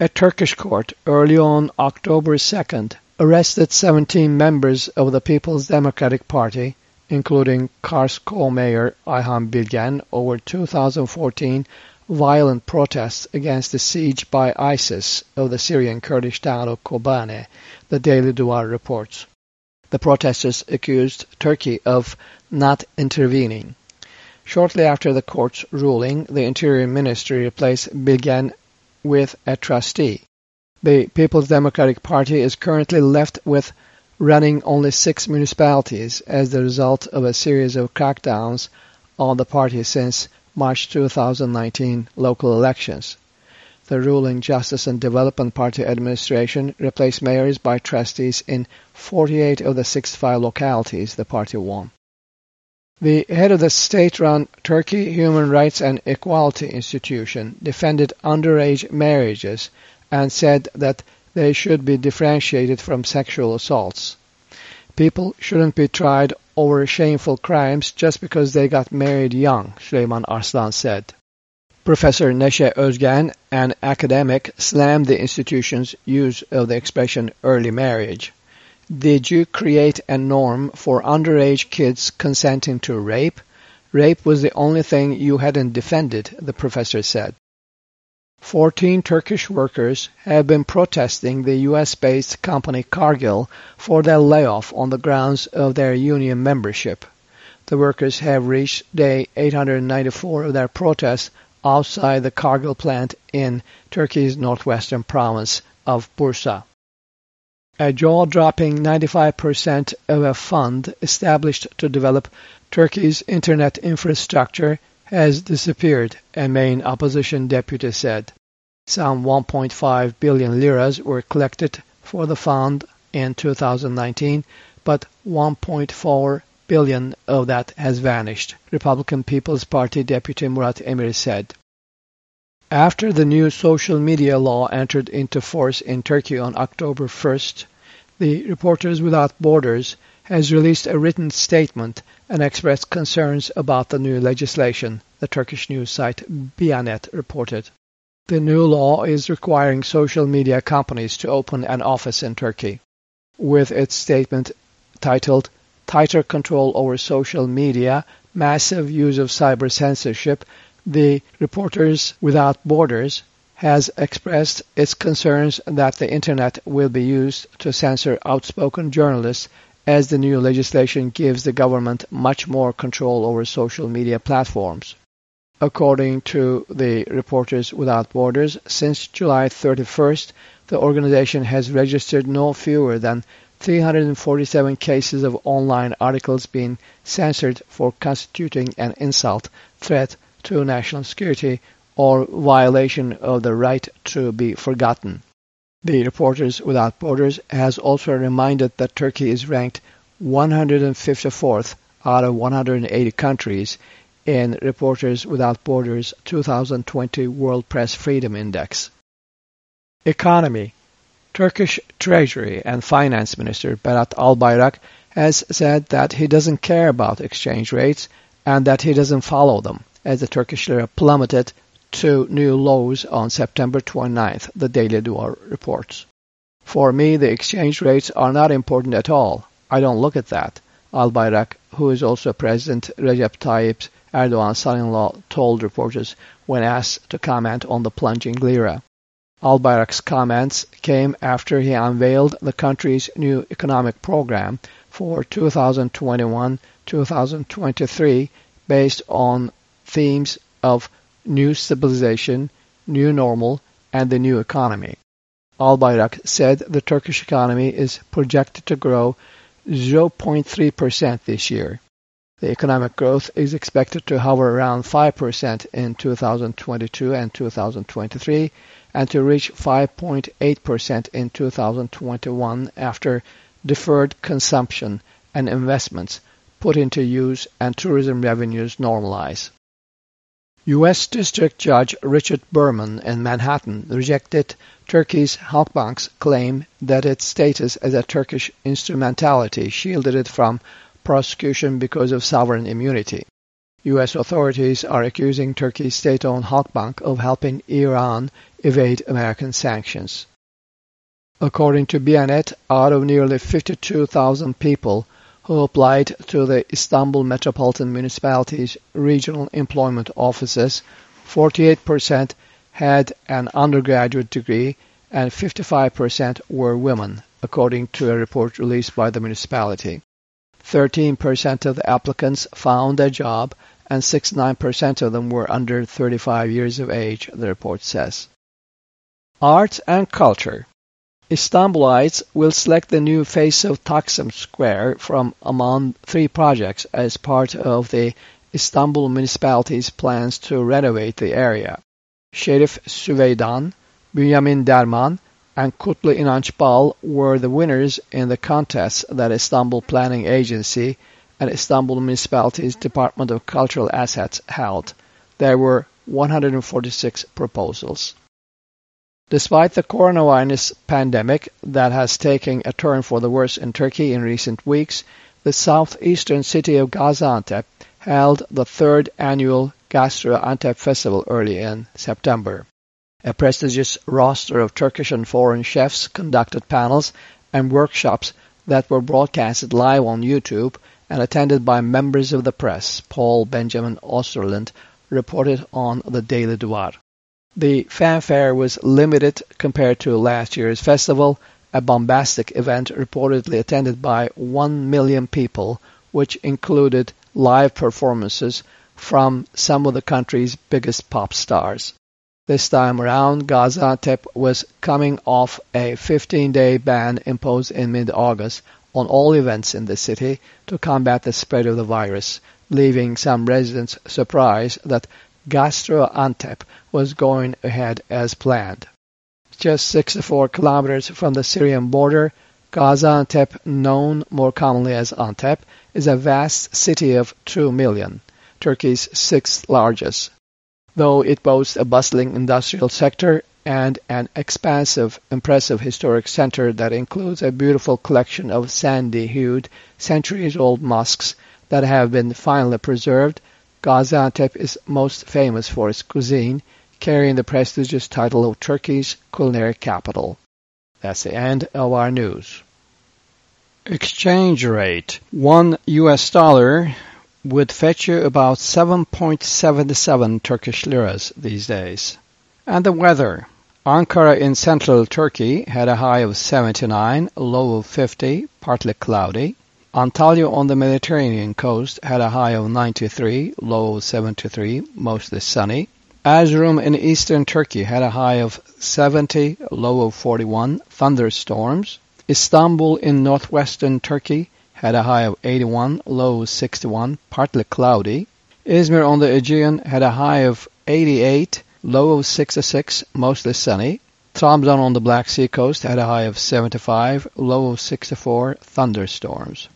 A Turkish court early on October 2nd arrested 17 members of the People's Democratic Party, including Kars co-mayor Ayhan Bilgen, over 2014 violent protests against the siege by ISIS of the Syrian Kurdish town of Kobane, the Daily Duvar reports. The protesters accused Turkey of not intervening. Shortly after the court's ruling, the Interior Ministry replaced Bilgen with a trustee. The People's Democratic Party is currently left with running only six municipalities as the result of a series of crackdowns on the party since March 2019 local elections. the ruling Justice and Development Party administration replaced mayors by trustees in 48 of the 65 localities the party won. The head of the state-run Turkey Human Rights and Equality Institution defended underage marriages and said that they should be differentiated from sexual assaults. People shouldn't be tried over shameful crimes just because they got married young, Süleyman Arslan said. Professor Neşe Özgen, an academic, slammed the institution's use of the expression early marriage. Did you create a norm for underage kids consenting to rape? Rape was the only thing you hadn't defended, the professor said. 14 Turkish workers have been protesting the U.S.-based company Cargill for their layoff on the grounds of their union membership. The workers have reached day 894 of their protest outside the Cargill plant in Turkey's northwestern province of Bursa. A jaw-dropping 95% of a fund established to develop Turkey's internet infrastructure has disappeared, a main opposition deputy said. Some 1.5 billion liras were collected for the fund in 2019, but 1.4 billion of that has vanished, Republican People's Party Deputy Murat Emir said. After the new social media law entered into force in Turkey on October 1st, the Reporters Without Borders has released a written statement and expressed concerns about the new legislation, the Turkish news site Bianet reported. The new law is requiring social media companies to open an office in Turkey. With its statement titled Tighter Control Over Social Media, Massive Use of Cyber Censorship, the Reporters Without Borders has expressed its concerns that the Internet will be used to censor outspoken journalists as the new legislation gives the government much more control over social media platforms. According to the Reporters Without Borders, since July 31st, the organization has registered no fewer than 347 cases of online articles being censored for constituting an insult, threat to national security, or violation of the right to be forgotten. The Reporters Without Borders has also reminded that Turkey is ranked 154th out of 180 countries in Reporters Without Borders 2020 World Press Freedom Index. Economy Turkish Treasury and Finance Minister Berat Albayrak has said that he doesn't care about exchange rates and that he doesn't follow them, as the Turkish lira plummeted to new lows on September 29th, the Daily Duvar reports. For me, the exchange rates are not important at all. I don't look at that. Albayrak, who is also President Recep Tayyip Erdogan's son-in-law, told reporters when asked to comment on the plunging lira. Albayrak's comments came after he unveiled the country's new economic program for 2021-2023 based on themes of new stabilization, new normal, and the new economy. Albayrak said the Turkish economy is projected to grow 0.3% this year. The economic growth is expected to hover around 5% in 2022 and 2023 and to reach 5.8% in 2021 after deferred consumption and investments put into use and tourism revenues normalize. U.S. District Judge Richard Berman in Manhattan rejected Turkey's Halkbank's claim that its status as a Turkish instrumentality shielded it from prosecution because of sovereign immunity. U.S. authorities are accusing Turkey's state-owned Halkbank of helping Iran evade American sanctions. According to Bianet, out of nearly 52,000 people who applied to the Istanbul Metropolitan Municipality's regional employment offices, 48% had an undergraduate degree and 55% were women, according to a report released by the municipality. 13% of the applicants found a job and 69% of them were under 35 years of age, the report says. Arts and Culture Istanbulites will select the new face of Taksim Square from among three projects as part of the Istanbul municipality's plans to renovate the area. Şerif Süveydan, Bünyamin Derman, and Kutlu İnanç were the winners in the contest that Istanbul Planning Agency and Istanbul Municipality's Department of Cultural Assets held. There were 146 proposals. Despite the coronavirus pandemic that has taken a turn for the worse in Turkey in recent weeks, the southeastern city of Gaziantep held the third annual Gastro Antep Festival early in September. A prestigious roster of Turkish and foreign chefs conducted panels and workshops that were broadcasted live on YouTube and attended by members of the press, Paul Benjamin Osterlund reported on the Daily Duvar. The fanfare was limited compared to last year's festival, a bombastic event reportedly attended by 1 million people, which included live performances from some of the country's biggest pop stars. This time around, Gaziantep was coming off a 15-day ban imposed in mid-August on all events in the city to combat the spread of the virus, leaving some residents surprised that Gastro was going ahead as planned. Just 64 kilometers from the Syrian border, Gaziantep, known more commonly as Antep, is a vast city of 2 million, Turkey's sixth largest. Though it boasts a bustling industrial sector and an expansive, impressive historic center that includes a beautiful collection of sandy-hued, centuries-old mosques that have been finely preserved, Gaziantep is most famous for its cuisine, carrying the prestigious title of Turkey's culinary capital. That's the end of our news. Exchange rate. One US dollar would fetch you about 7.77 Turkish liras these days. And the weather. Ankara in central Turkey had a high of 79, a low of 50, partly cloudy. Antalya on the Mediterranean coast had a high of 93, low of 73, mostly sunny. Erzurum in eastern Turkey had a high of 70, low of 41, thunderstorms. Istanbul in northwestern Turkey had a high of 81, low of 61, partly cloudy. Izmir on the Aegean had a high of 88, low of 66, mostly sunny. Trabzon on the Black Sea coast had a high of 75, low of 64, thunderstorms.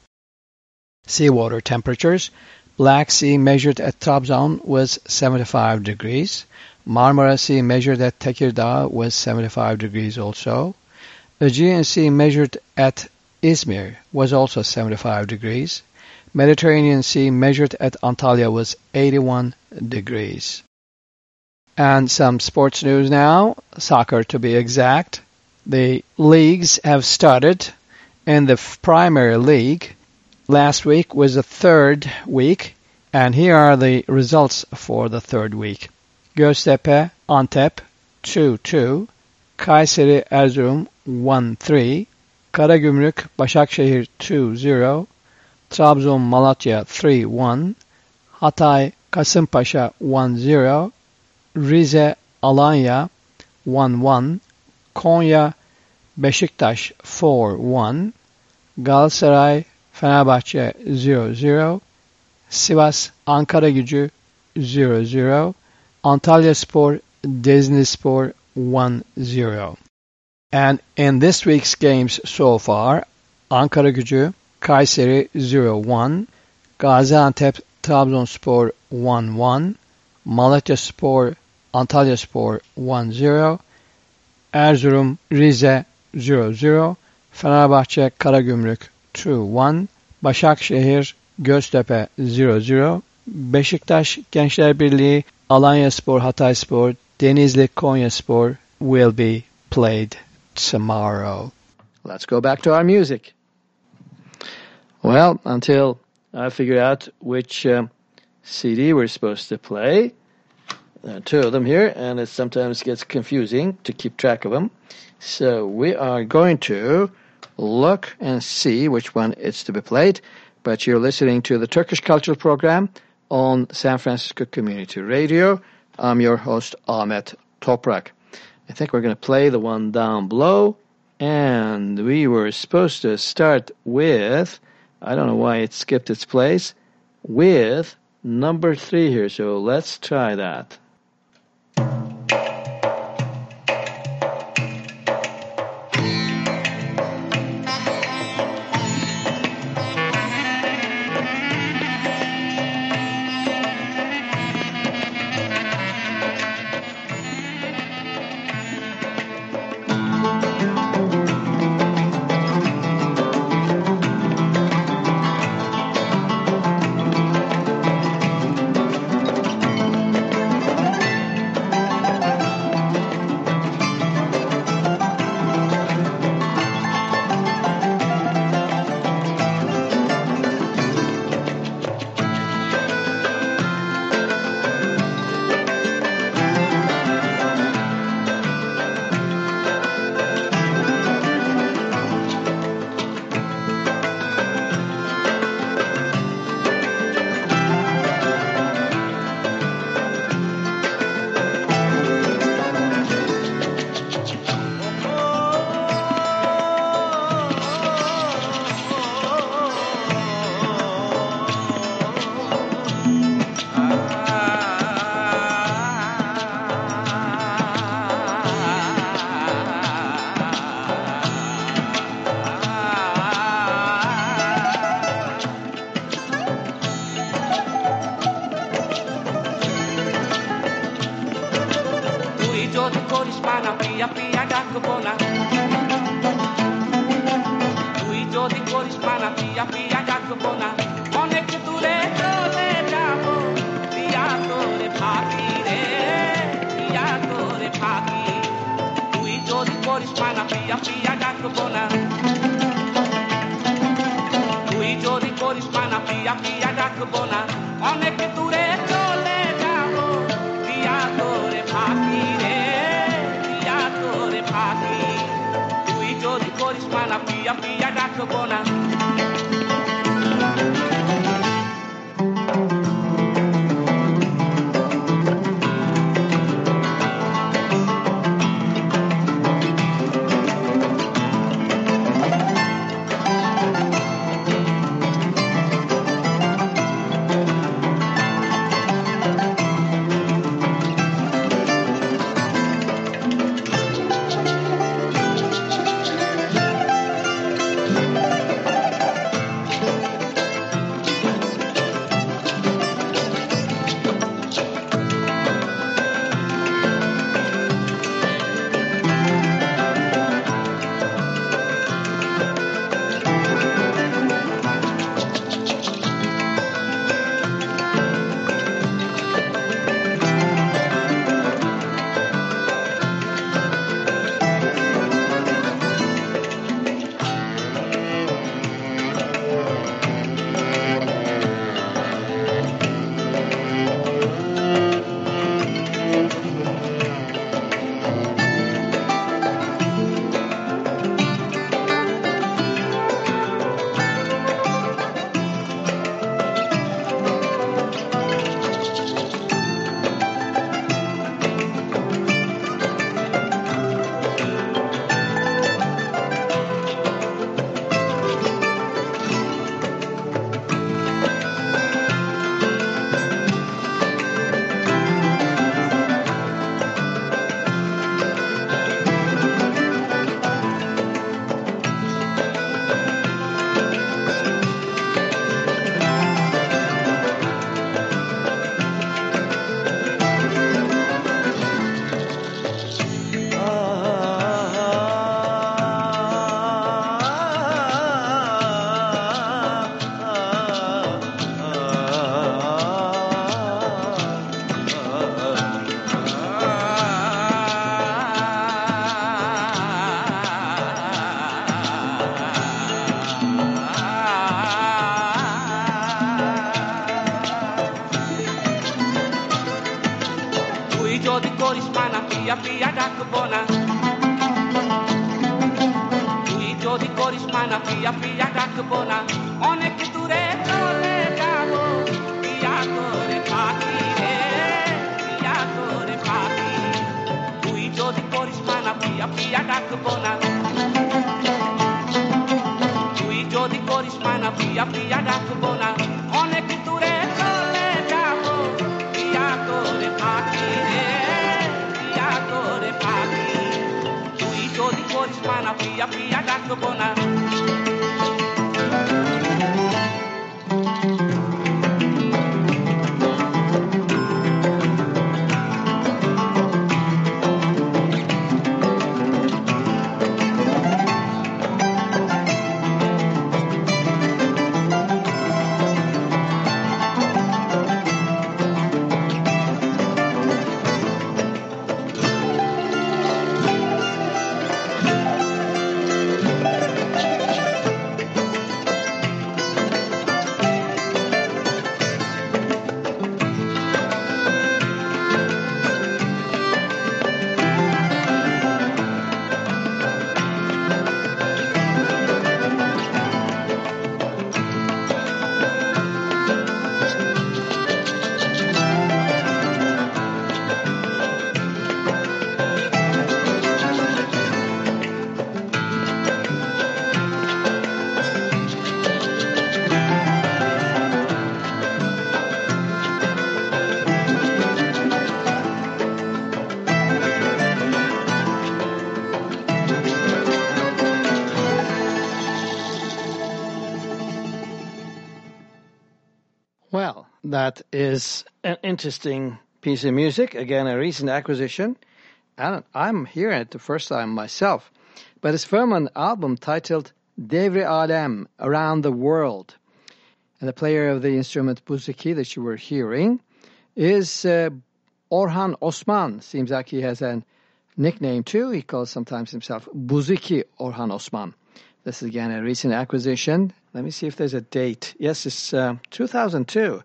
Seawater temperatures. Black Sea measured at Trabzon was 75 degrees. Marmara Sea measured at Tekirdağ was 75 degrees also. Aegean Sea measured at Izmir was also 75 degrees. Mediterranean Sea measured at Antalya was 81 degrees. And some sports news now, soccer to be exact. The leagues have started in the primary league. Last week was the third week, and here are the results for the third week. Göztepe, Antep 2-2, Kayseri Erzurum 1-3, Karagümrük Başakşehir 2-0, Trabzon Malatya 3-1, Hatay Kasımpaşa 1-0, Rize Alanya 1-1, Konya Beşiktaş 4-1, Galatasaray Fenerbahçe 0-0, Sivas Ankara Gücü 0-0, Antalya Spor Denizli Spor 1-0. And in this week's games so far, Ankara Gücü, Kayseri 0-1, Gaziantep Trabzonspor 1-1, Malatya Spor Antalya Spor 1-0, Erzurum Rize 0-0, Fenerbahçe Karagümrük 2-1, Başakşehir Göztepe 0-0, Beşiktaş Gençler Birliği Alanya Spor Hatay Spor Denizli Konya Spor will be played tomorrow. Let's go back to our music. Well, until I figure out which um, CD we're supposed to play, there are two of them here, and it sometimes gets confusing to keep track of them. So we are going to look and see which one it's to be played. But you're listening to the Turkish Cultural Program on San Francisco Community Radio. I'm your host, Ahmet Toprak. I think we're going to play the one down below. And we were supposed to start with, I don't know why it skipped its place, with number three here. So let's try that. That is an interesting piece of music. Again, a recent acquisition. and I'm hearing it the first time myself. But it's from an album titled Devri Alem, Around the World. And the player of the instrument buziki that you were hearing is uh, Orhan Osman. Seems like he has a nickname too. He calls sometimes himself Buzuki Orhan Osman. This is again a recent acquisition. Let me see if there's a date. Yes, it's uh, 2002.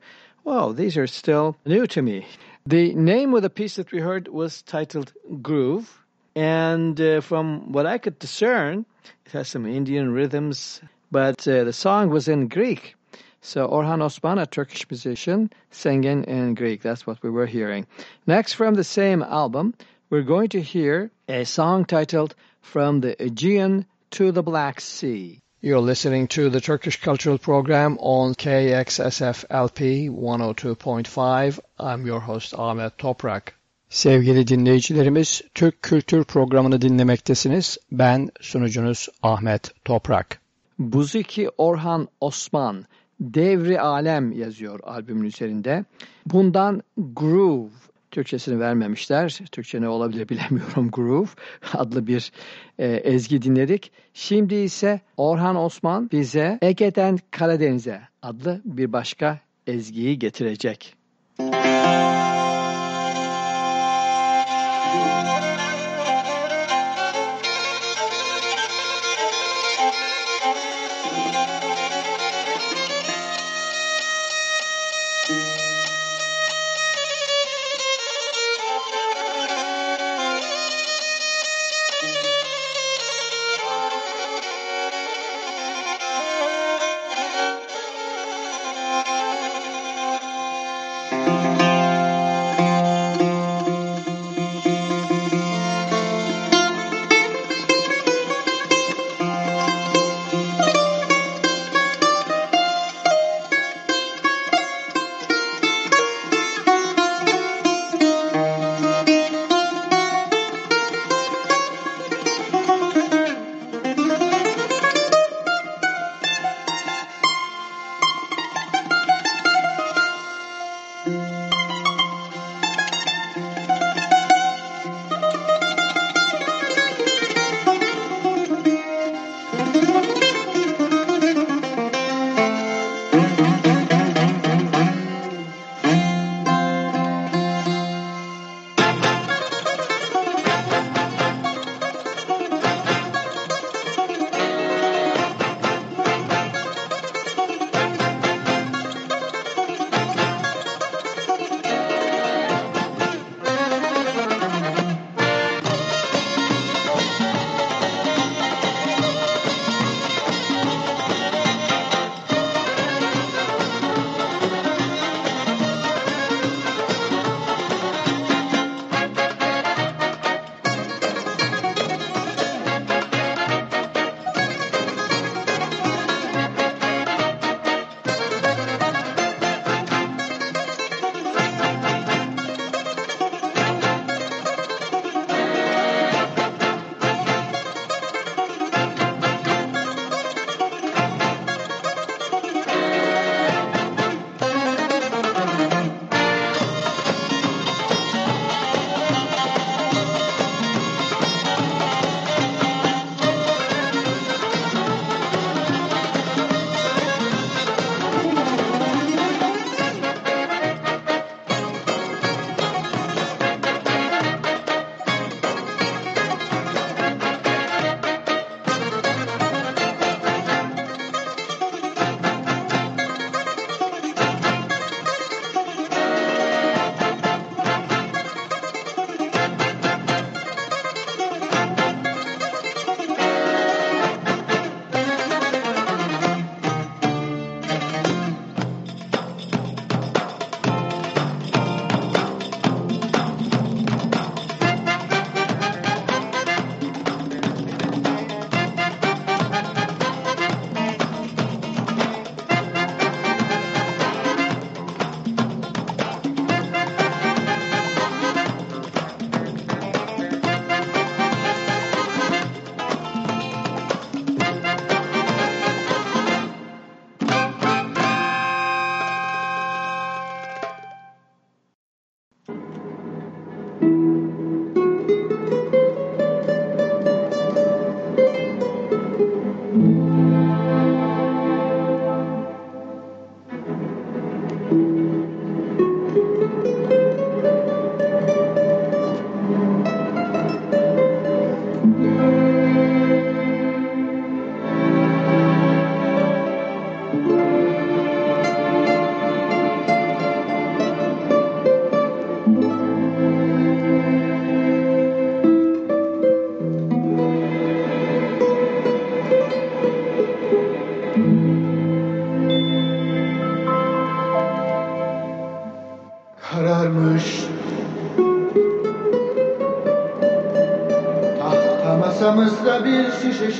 Whoa, these are still new to me. The name of the piece that we heard was titled Groove. And uh, from what I could discern, it has some Indian rhythms, but uh, the song was in Greek. So Orhan Osman, a Turkish musician, singing in Greek. That's what we were hearing. Next, from the same album, we're going to hear a song titled From the Aegean to the Black Sea. You're listening to the Turkish Cultural Program on KXSF-LP 102.5. I'm your host Ahmet Toprak. Sevgili dinleyicilerimiz, Türk Kültür Programı'nı dinlemektesiniz. Ben sunucunuz Ahmet Toprak. Buziki Orhan Osman, Devri Alem yazıyor albümün üzerinde. Bundan Groove Türkçesini vermemişler. Türkçe ne olabilir bilemiyorum. Groove adlı bir e, ezgi dinledik. Şimdi ise Orhan Osman bize Ege'den Karadeniz'e adlı bir başka ezgiyi getirecek. Müzik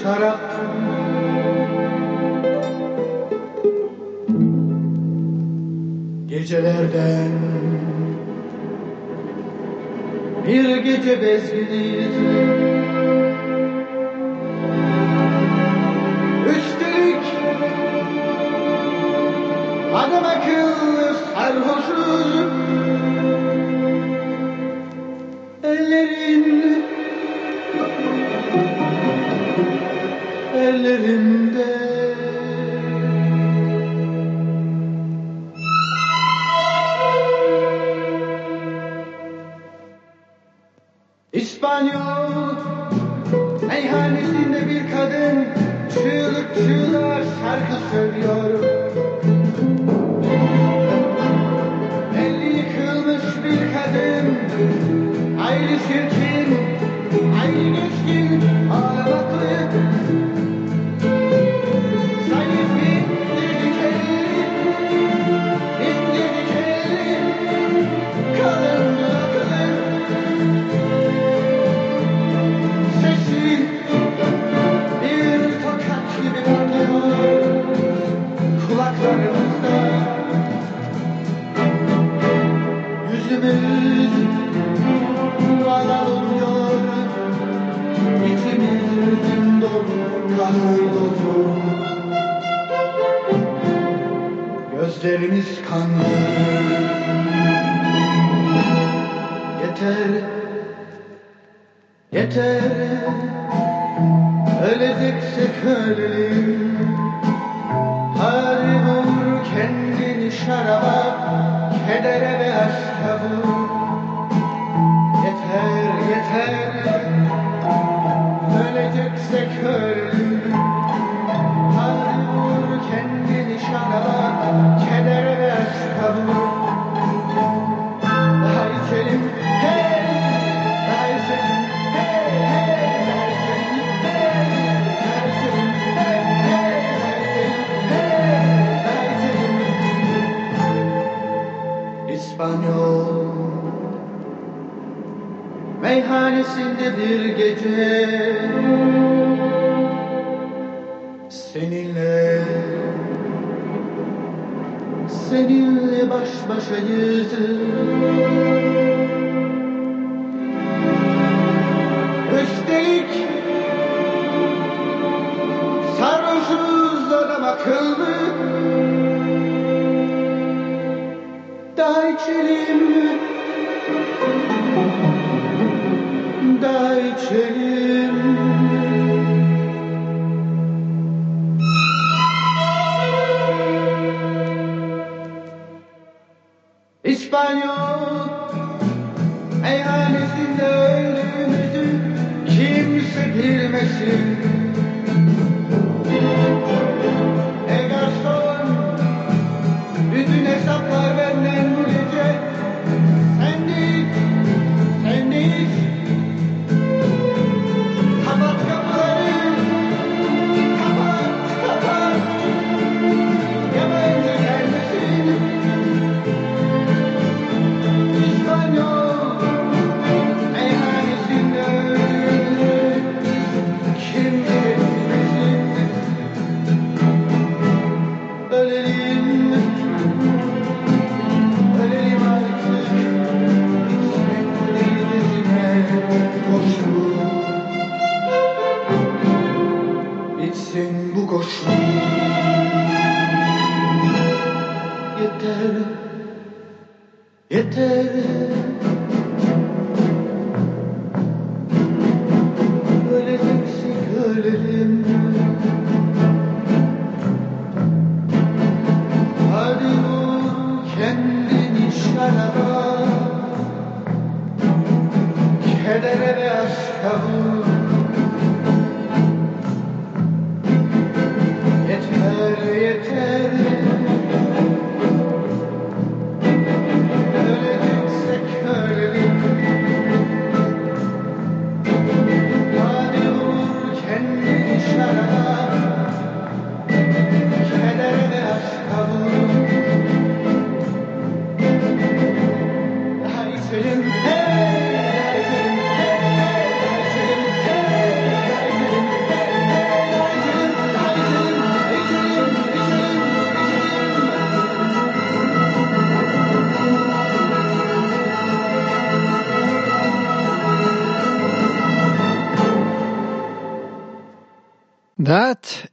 şişe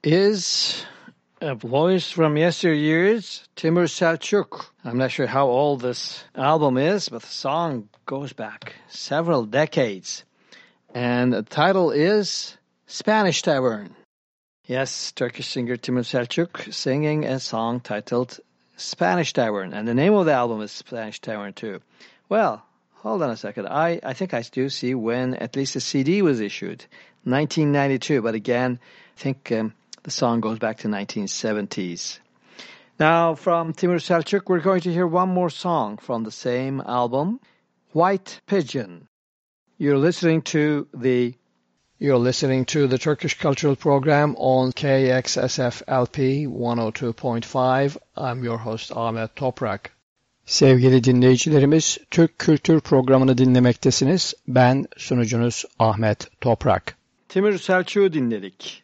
is a voice from yesteryears, Timur Selçuk. I'm not sure how old this album is, but the song goes back several decades. And the title is Spanish Tavern. Yes, Turkish singer Timur Selçuk singing a song titled Spanish Tavern. And the name of the album is Spanish Tavern too. Well, hold on a second. I, I think I do see when at least a CD was issued. 1992, but again, I think um, the song goes back to 1970s. Now, from Timur Selçuk, we're going to hear one more song from the same album, White Pigeon. You're listening to the You're listening to the Turkish Cultural Program on KXSFLP 102.5. I'm your host Ahmet Toprak. Sevgili dinleyicilerimiz, Türk Kültür Programı'nı dinlemektesiniz. Ben sunucunuz Ahmet Toprak. Timur Selçuk'u dinledik.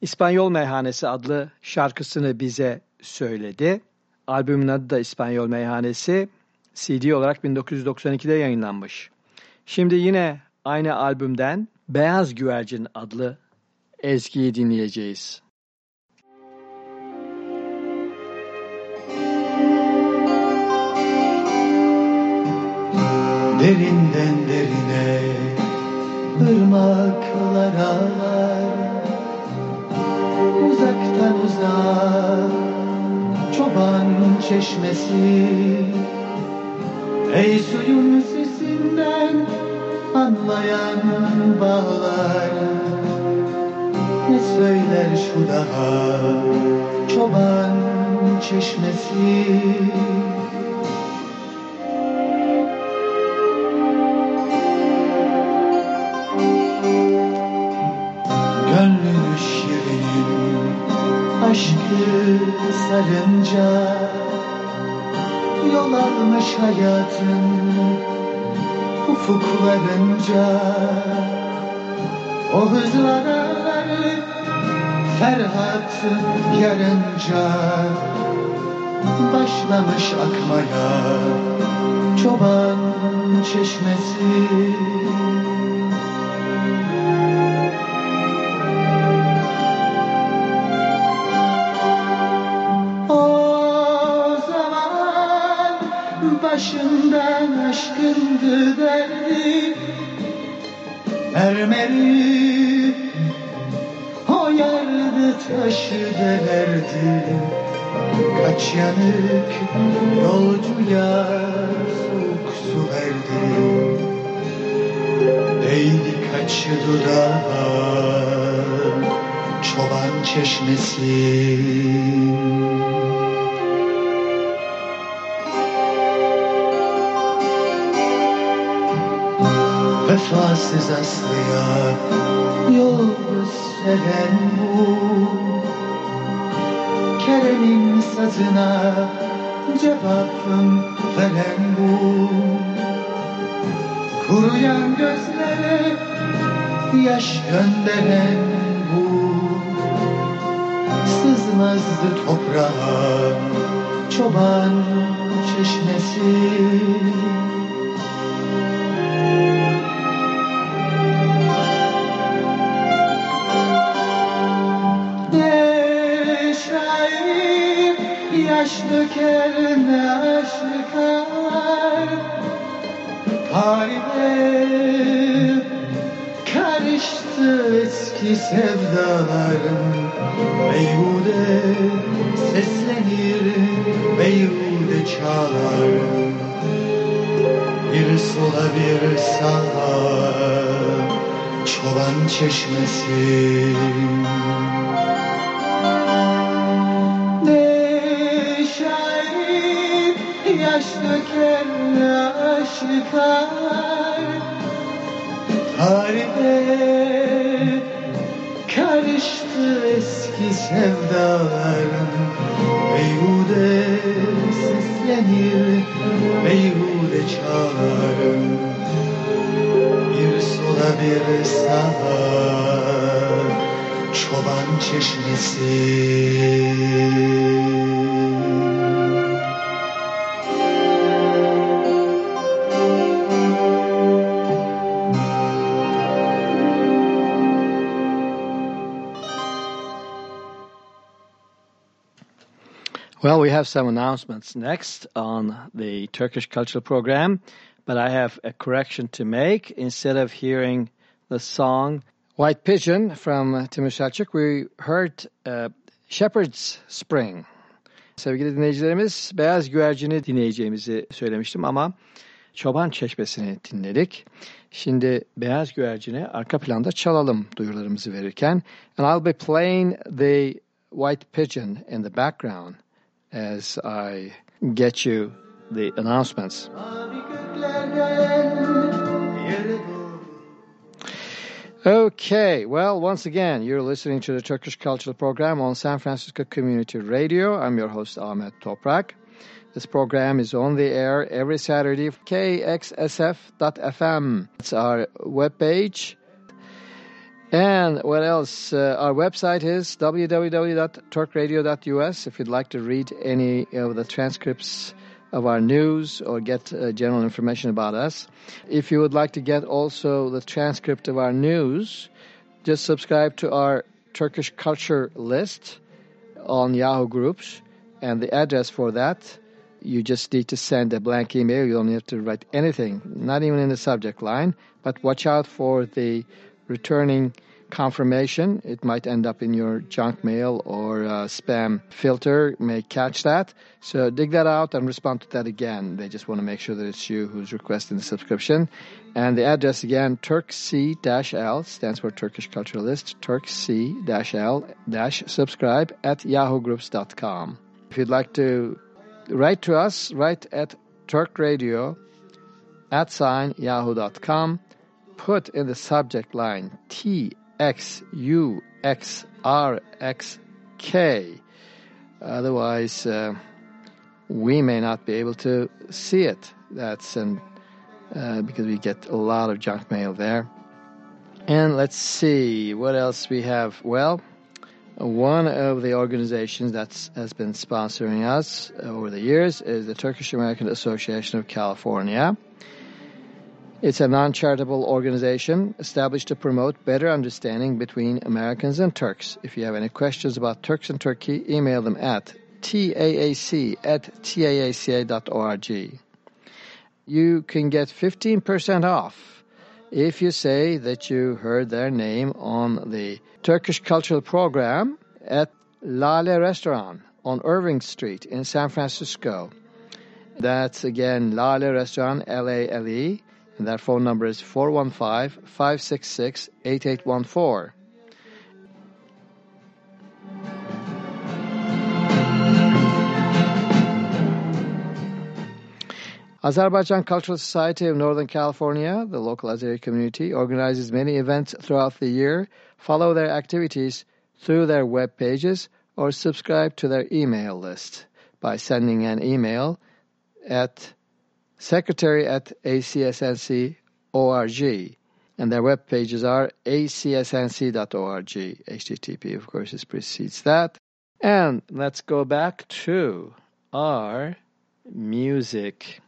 İspanyol Meyhanesi adlı şarkısını bize söyledi. Albümün adı da İspanyol Meyhanesi. CD olarak 1992'de yayınlanmış. Şimdi yine aynı albümden Beyaz Güvercin adlı ezgiyi dinleyeceğiz. Derinden derine ırmaklar ağlar Uzaktan uzak çoban çeşmesi. Ey suyun sesinden anlayan bağlar Ne söyler şu daha çoban çeşmesi sarınca Yol almış hayatın ufuklarınca O hızları Ferhat yarınca Başlamış akmaya çoban çeşmesi başından aşkındı derdi. Ermeni o yardı taşı delerdi. Kaç yanık yolcuya soğuk su verdi. Değdi kaç dudağa çoban çeşmesi Vefasız aslıya yol gösteren bu Kerem'in sazına cevabım veren bu. Kuruyan gözlere yaş gönderen bu. Sızmazdı toprağa çoban çeşmesi yaş döker ne aşıkar Halibe karıştı eski sevdalarım. Beyhude seslenir beyhude çağlarım Bir sola bir sağa çoban çeşmesi döken aşklar Tarihe karıştı eski sevda. We have some announcements next on the Turkish Cultural Program, but I have a correction to make. Instead of hearing the song White Pigeon from Timur Selçuk, we heard uh, Shepherd's Spring. Sevgili dinleyicilerimiz, Beyaz Güvercin'i dinleyeceğimizi söylemiştim ama Çoban Çeşmesi'ni dinledik. Şimdi Beyaz Güvercin'i arka planda çalalım duyurularımızı verirken. And I'll be playing the White Pigeon in the background. As I get you the announcements. Okay, well, once again, you're listening to the Turkish Cultural Program on San Francisco Community Radio. I'm your host, Ahmet Toprak. This program is on the air every Saturday, kxsf.fm. It's our webpage, and what else? Uh, our website is www.turkradio.us if you'd like to read any of the transcripts of our news or get uh, general information about us. If you would like to get also the transcript of our news, just subscribe to our Turkish culture list on Yahoo Groups, and the address for that, you just need to send a blank email. You don't have to write anything, not even in the subject line, but watch out for the returning confirmation. It might end up in your junk mail or uh, spam filter may catch that. So dig that out and respond to that again. They just want to make sure that it's you who's requesting the subscription. And the address again, turkc-l, stands for Turkish Cultural List, turkc-l-subscribe at yahoogroups.com. If you'd like to write to us, write at turkradio at sign yahoo.com put in the subject line T X U X R X K. Otherwise, uh, we may not be able to see it. That's and uh, because we get a lot of junk mail there. And let's see what else we have. Well, one of the organizations that has been sponsoring us over the years is the Turkish American Association of California. It's a non-charitable organization established to promote better understanding between Americans and Turks. If you have any questions about Turks and Turkey, email them at taac at taaca.org. You can get 15% off if you say that you heard their name on the Turkish Cultural Program at Lale Restaurant on Irving Street in San Francisco. That's again Lale Restaurant, L-A-L-E, and that phone number is 415-566-8814. Azerbaijan Cultural Society of Northern California, the local Azeri community, organizes many events throughout the year. Follow their activities through their web pages or subscribe to their email list by sending an email at secretary at acsnc.org. And their web pages are acsnc.org. HTTP, of course, precedes that. And let's go back to our music.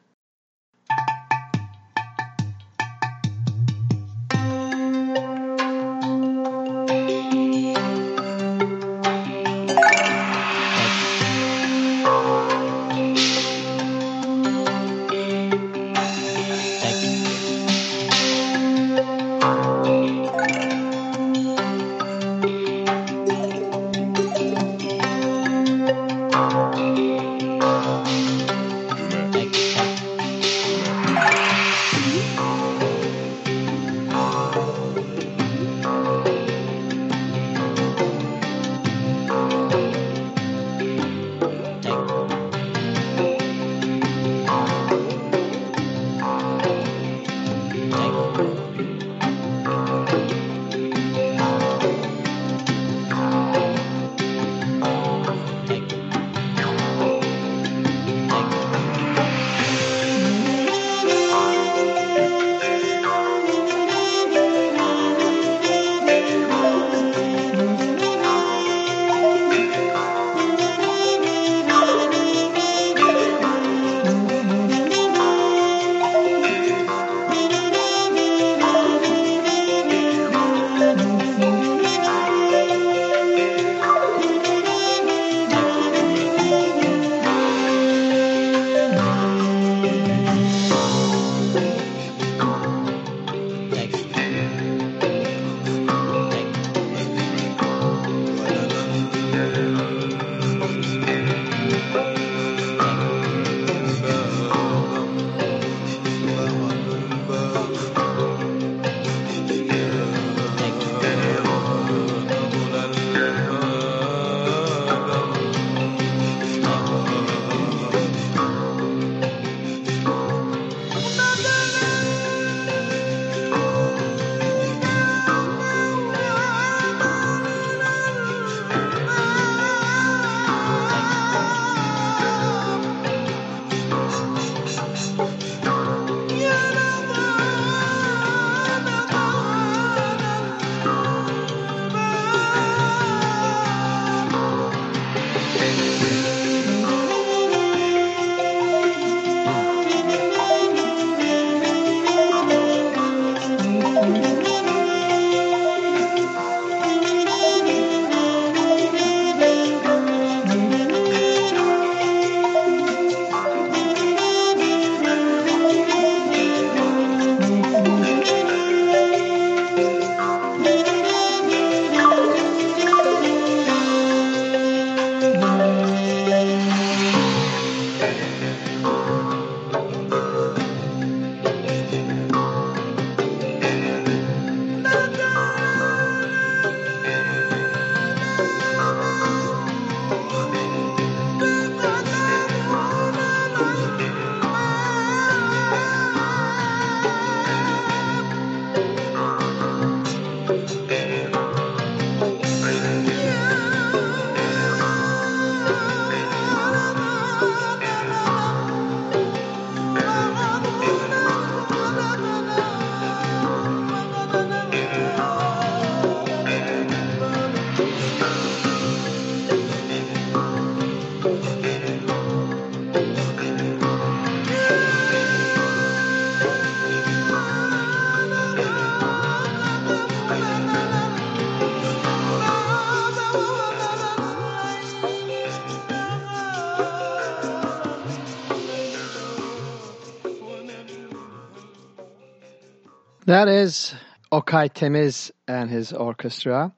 That is Okay Temiz and his orchestra.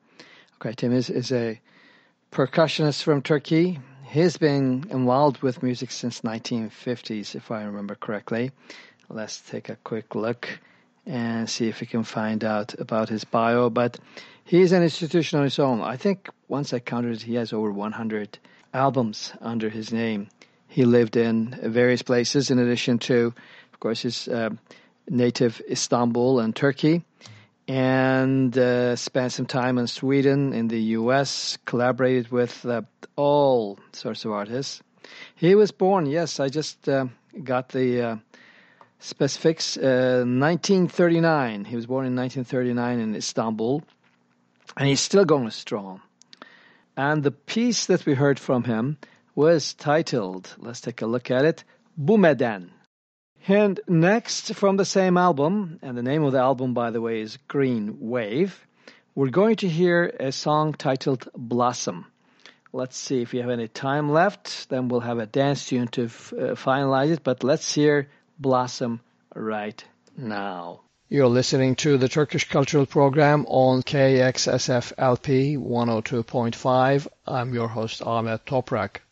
Okay Temiz is a percussionist from Turkey. He's been involved with music since 1950s, if I remember correctly. Let's take a quick look and see if we can find out about his bio. But he's an institution on his own. I think once I counted, he has over 100 albums under his name. He lived in various places in addition to, of course, his uh, native Istanbul and Turkey, and uh, spent some time in Sweden, in the U.S., collaborated with uh, all sorts of artists. He was born, yes, I just uh, got the uh, specifics, 1939. Uh, he was born in 1939 in Istanbul, and he's still going strong. And the piece that we heard from him was titled, let's take a look at it, Bu Meden. And next from the same album, and the name of the album, by the way, is Green Wave, we're going to hear a song titled Blossom. Let's see if we have any time left, then we'll have a dance tune to uh, finalize it, but let's hear Blossom right now. You're listening to the Turkish Cultural Program on KXSF LP 102.5. I'm your host Ahmet Toprak.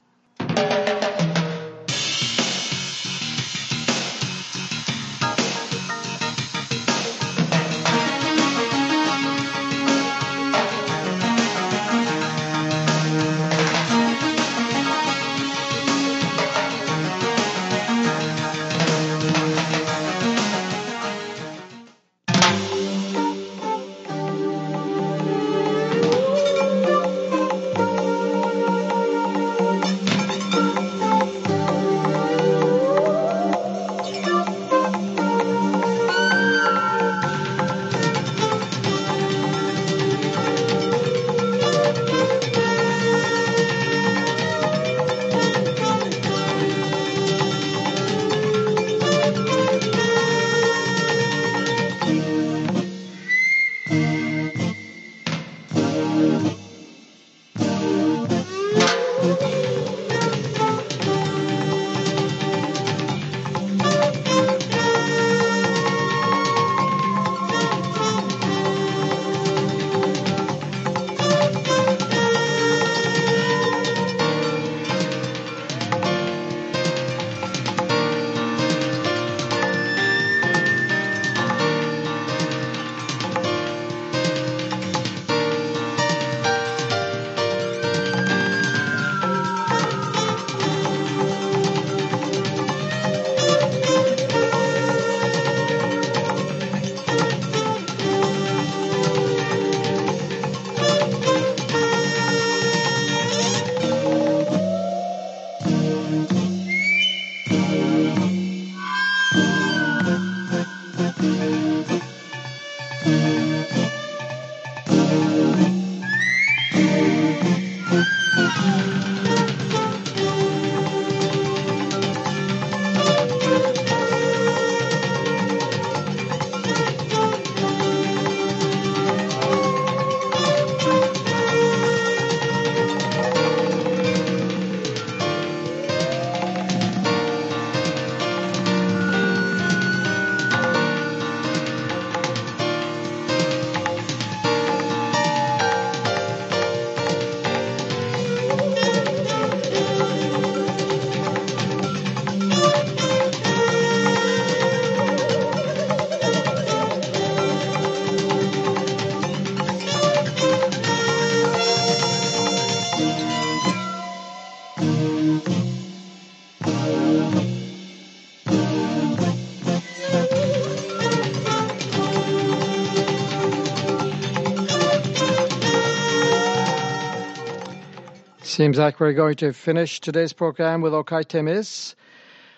Seems like we're going to finish today's program with Okay Temiz.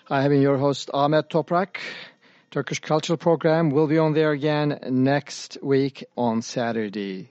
I have been your host Ahmet Toprak. Turkish Cultural Program will be on there again next week on Saturday.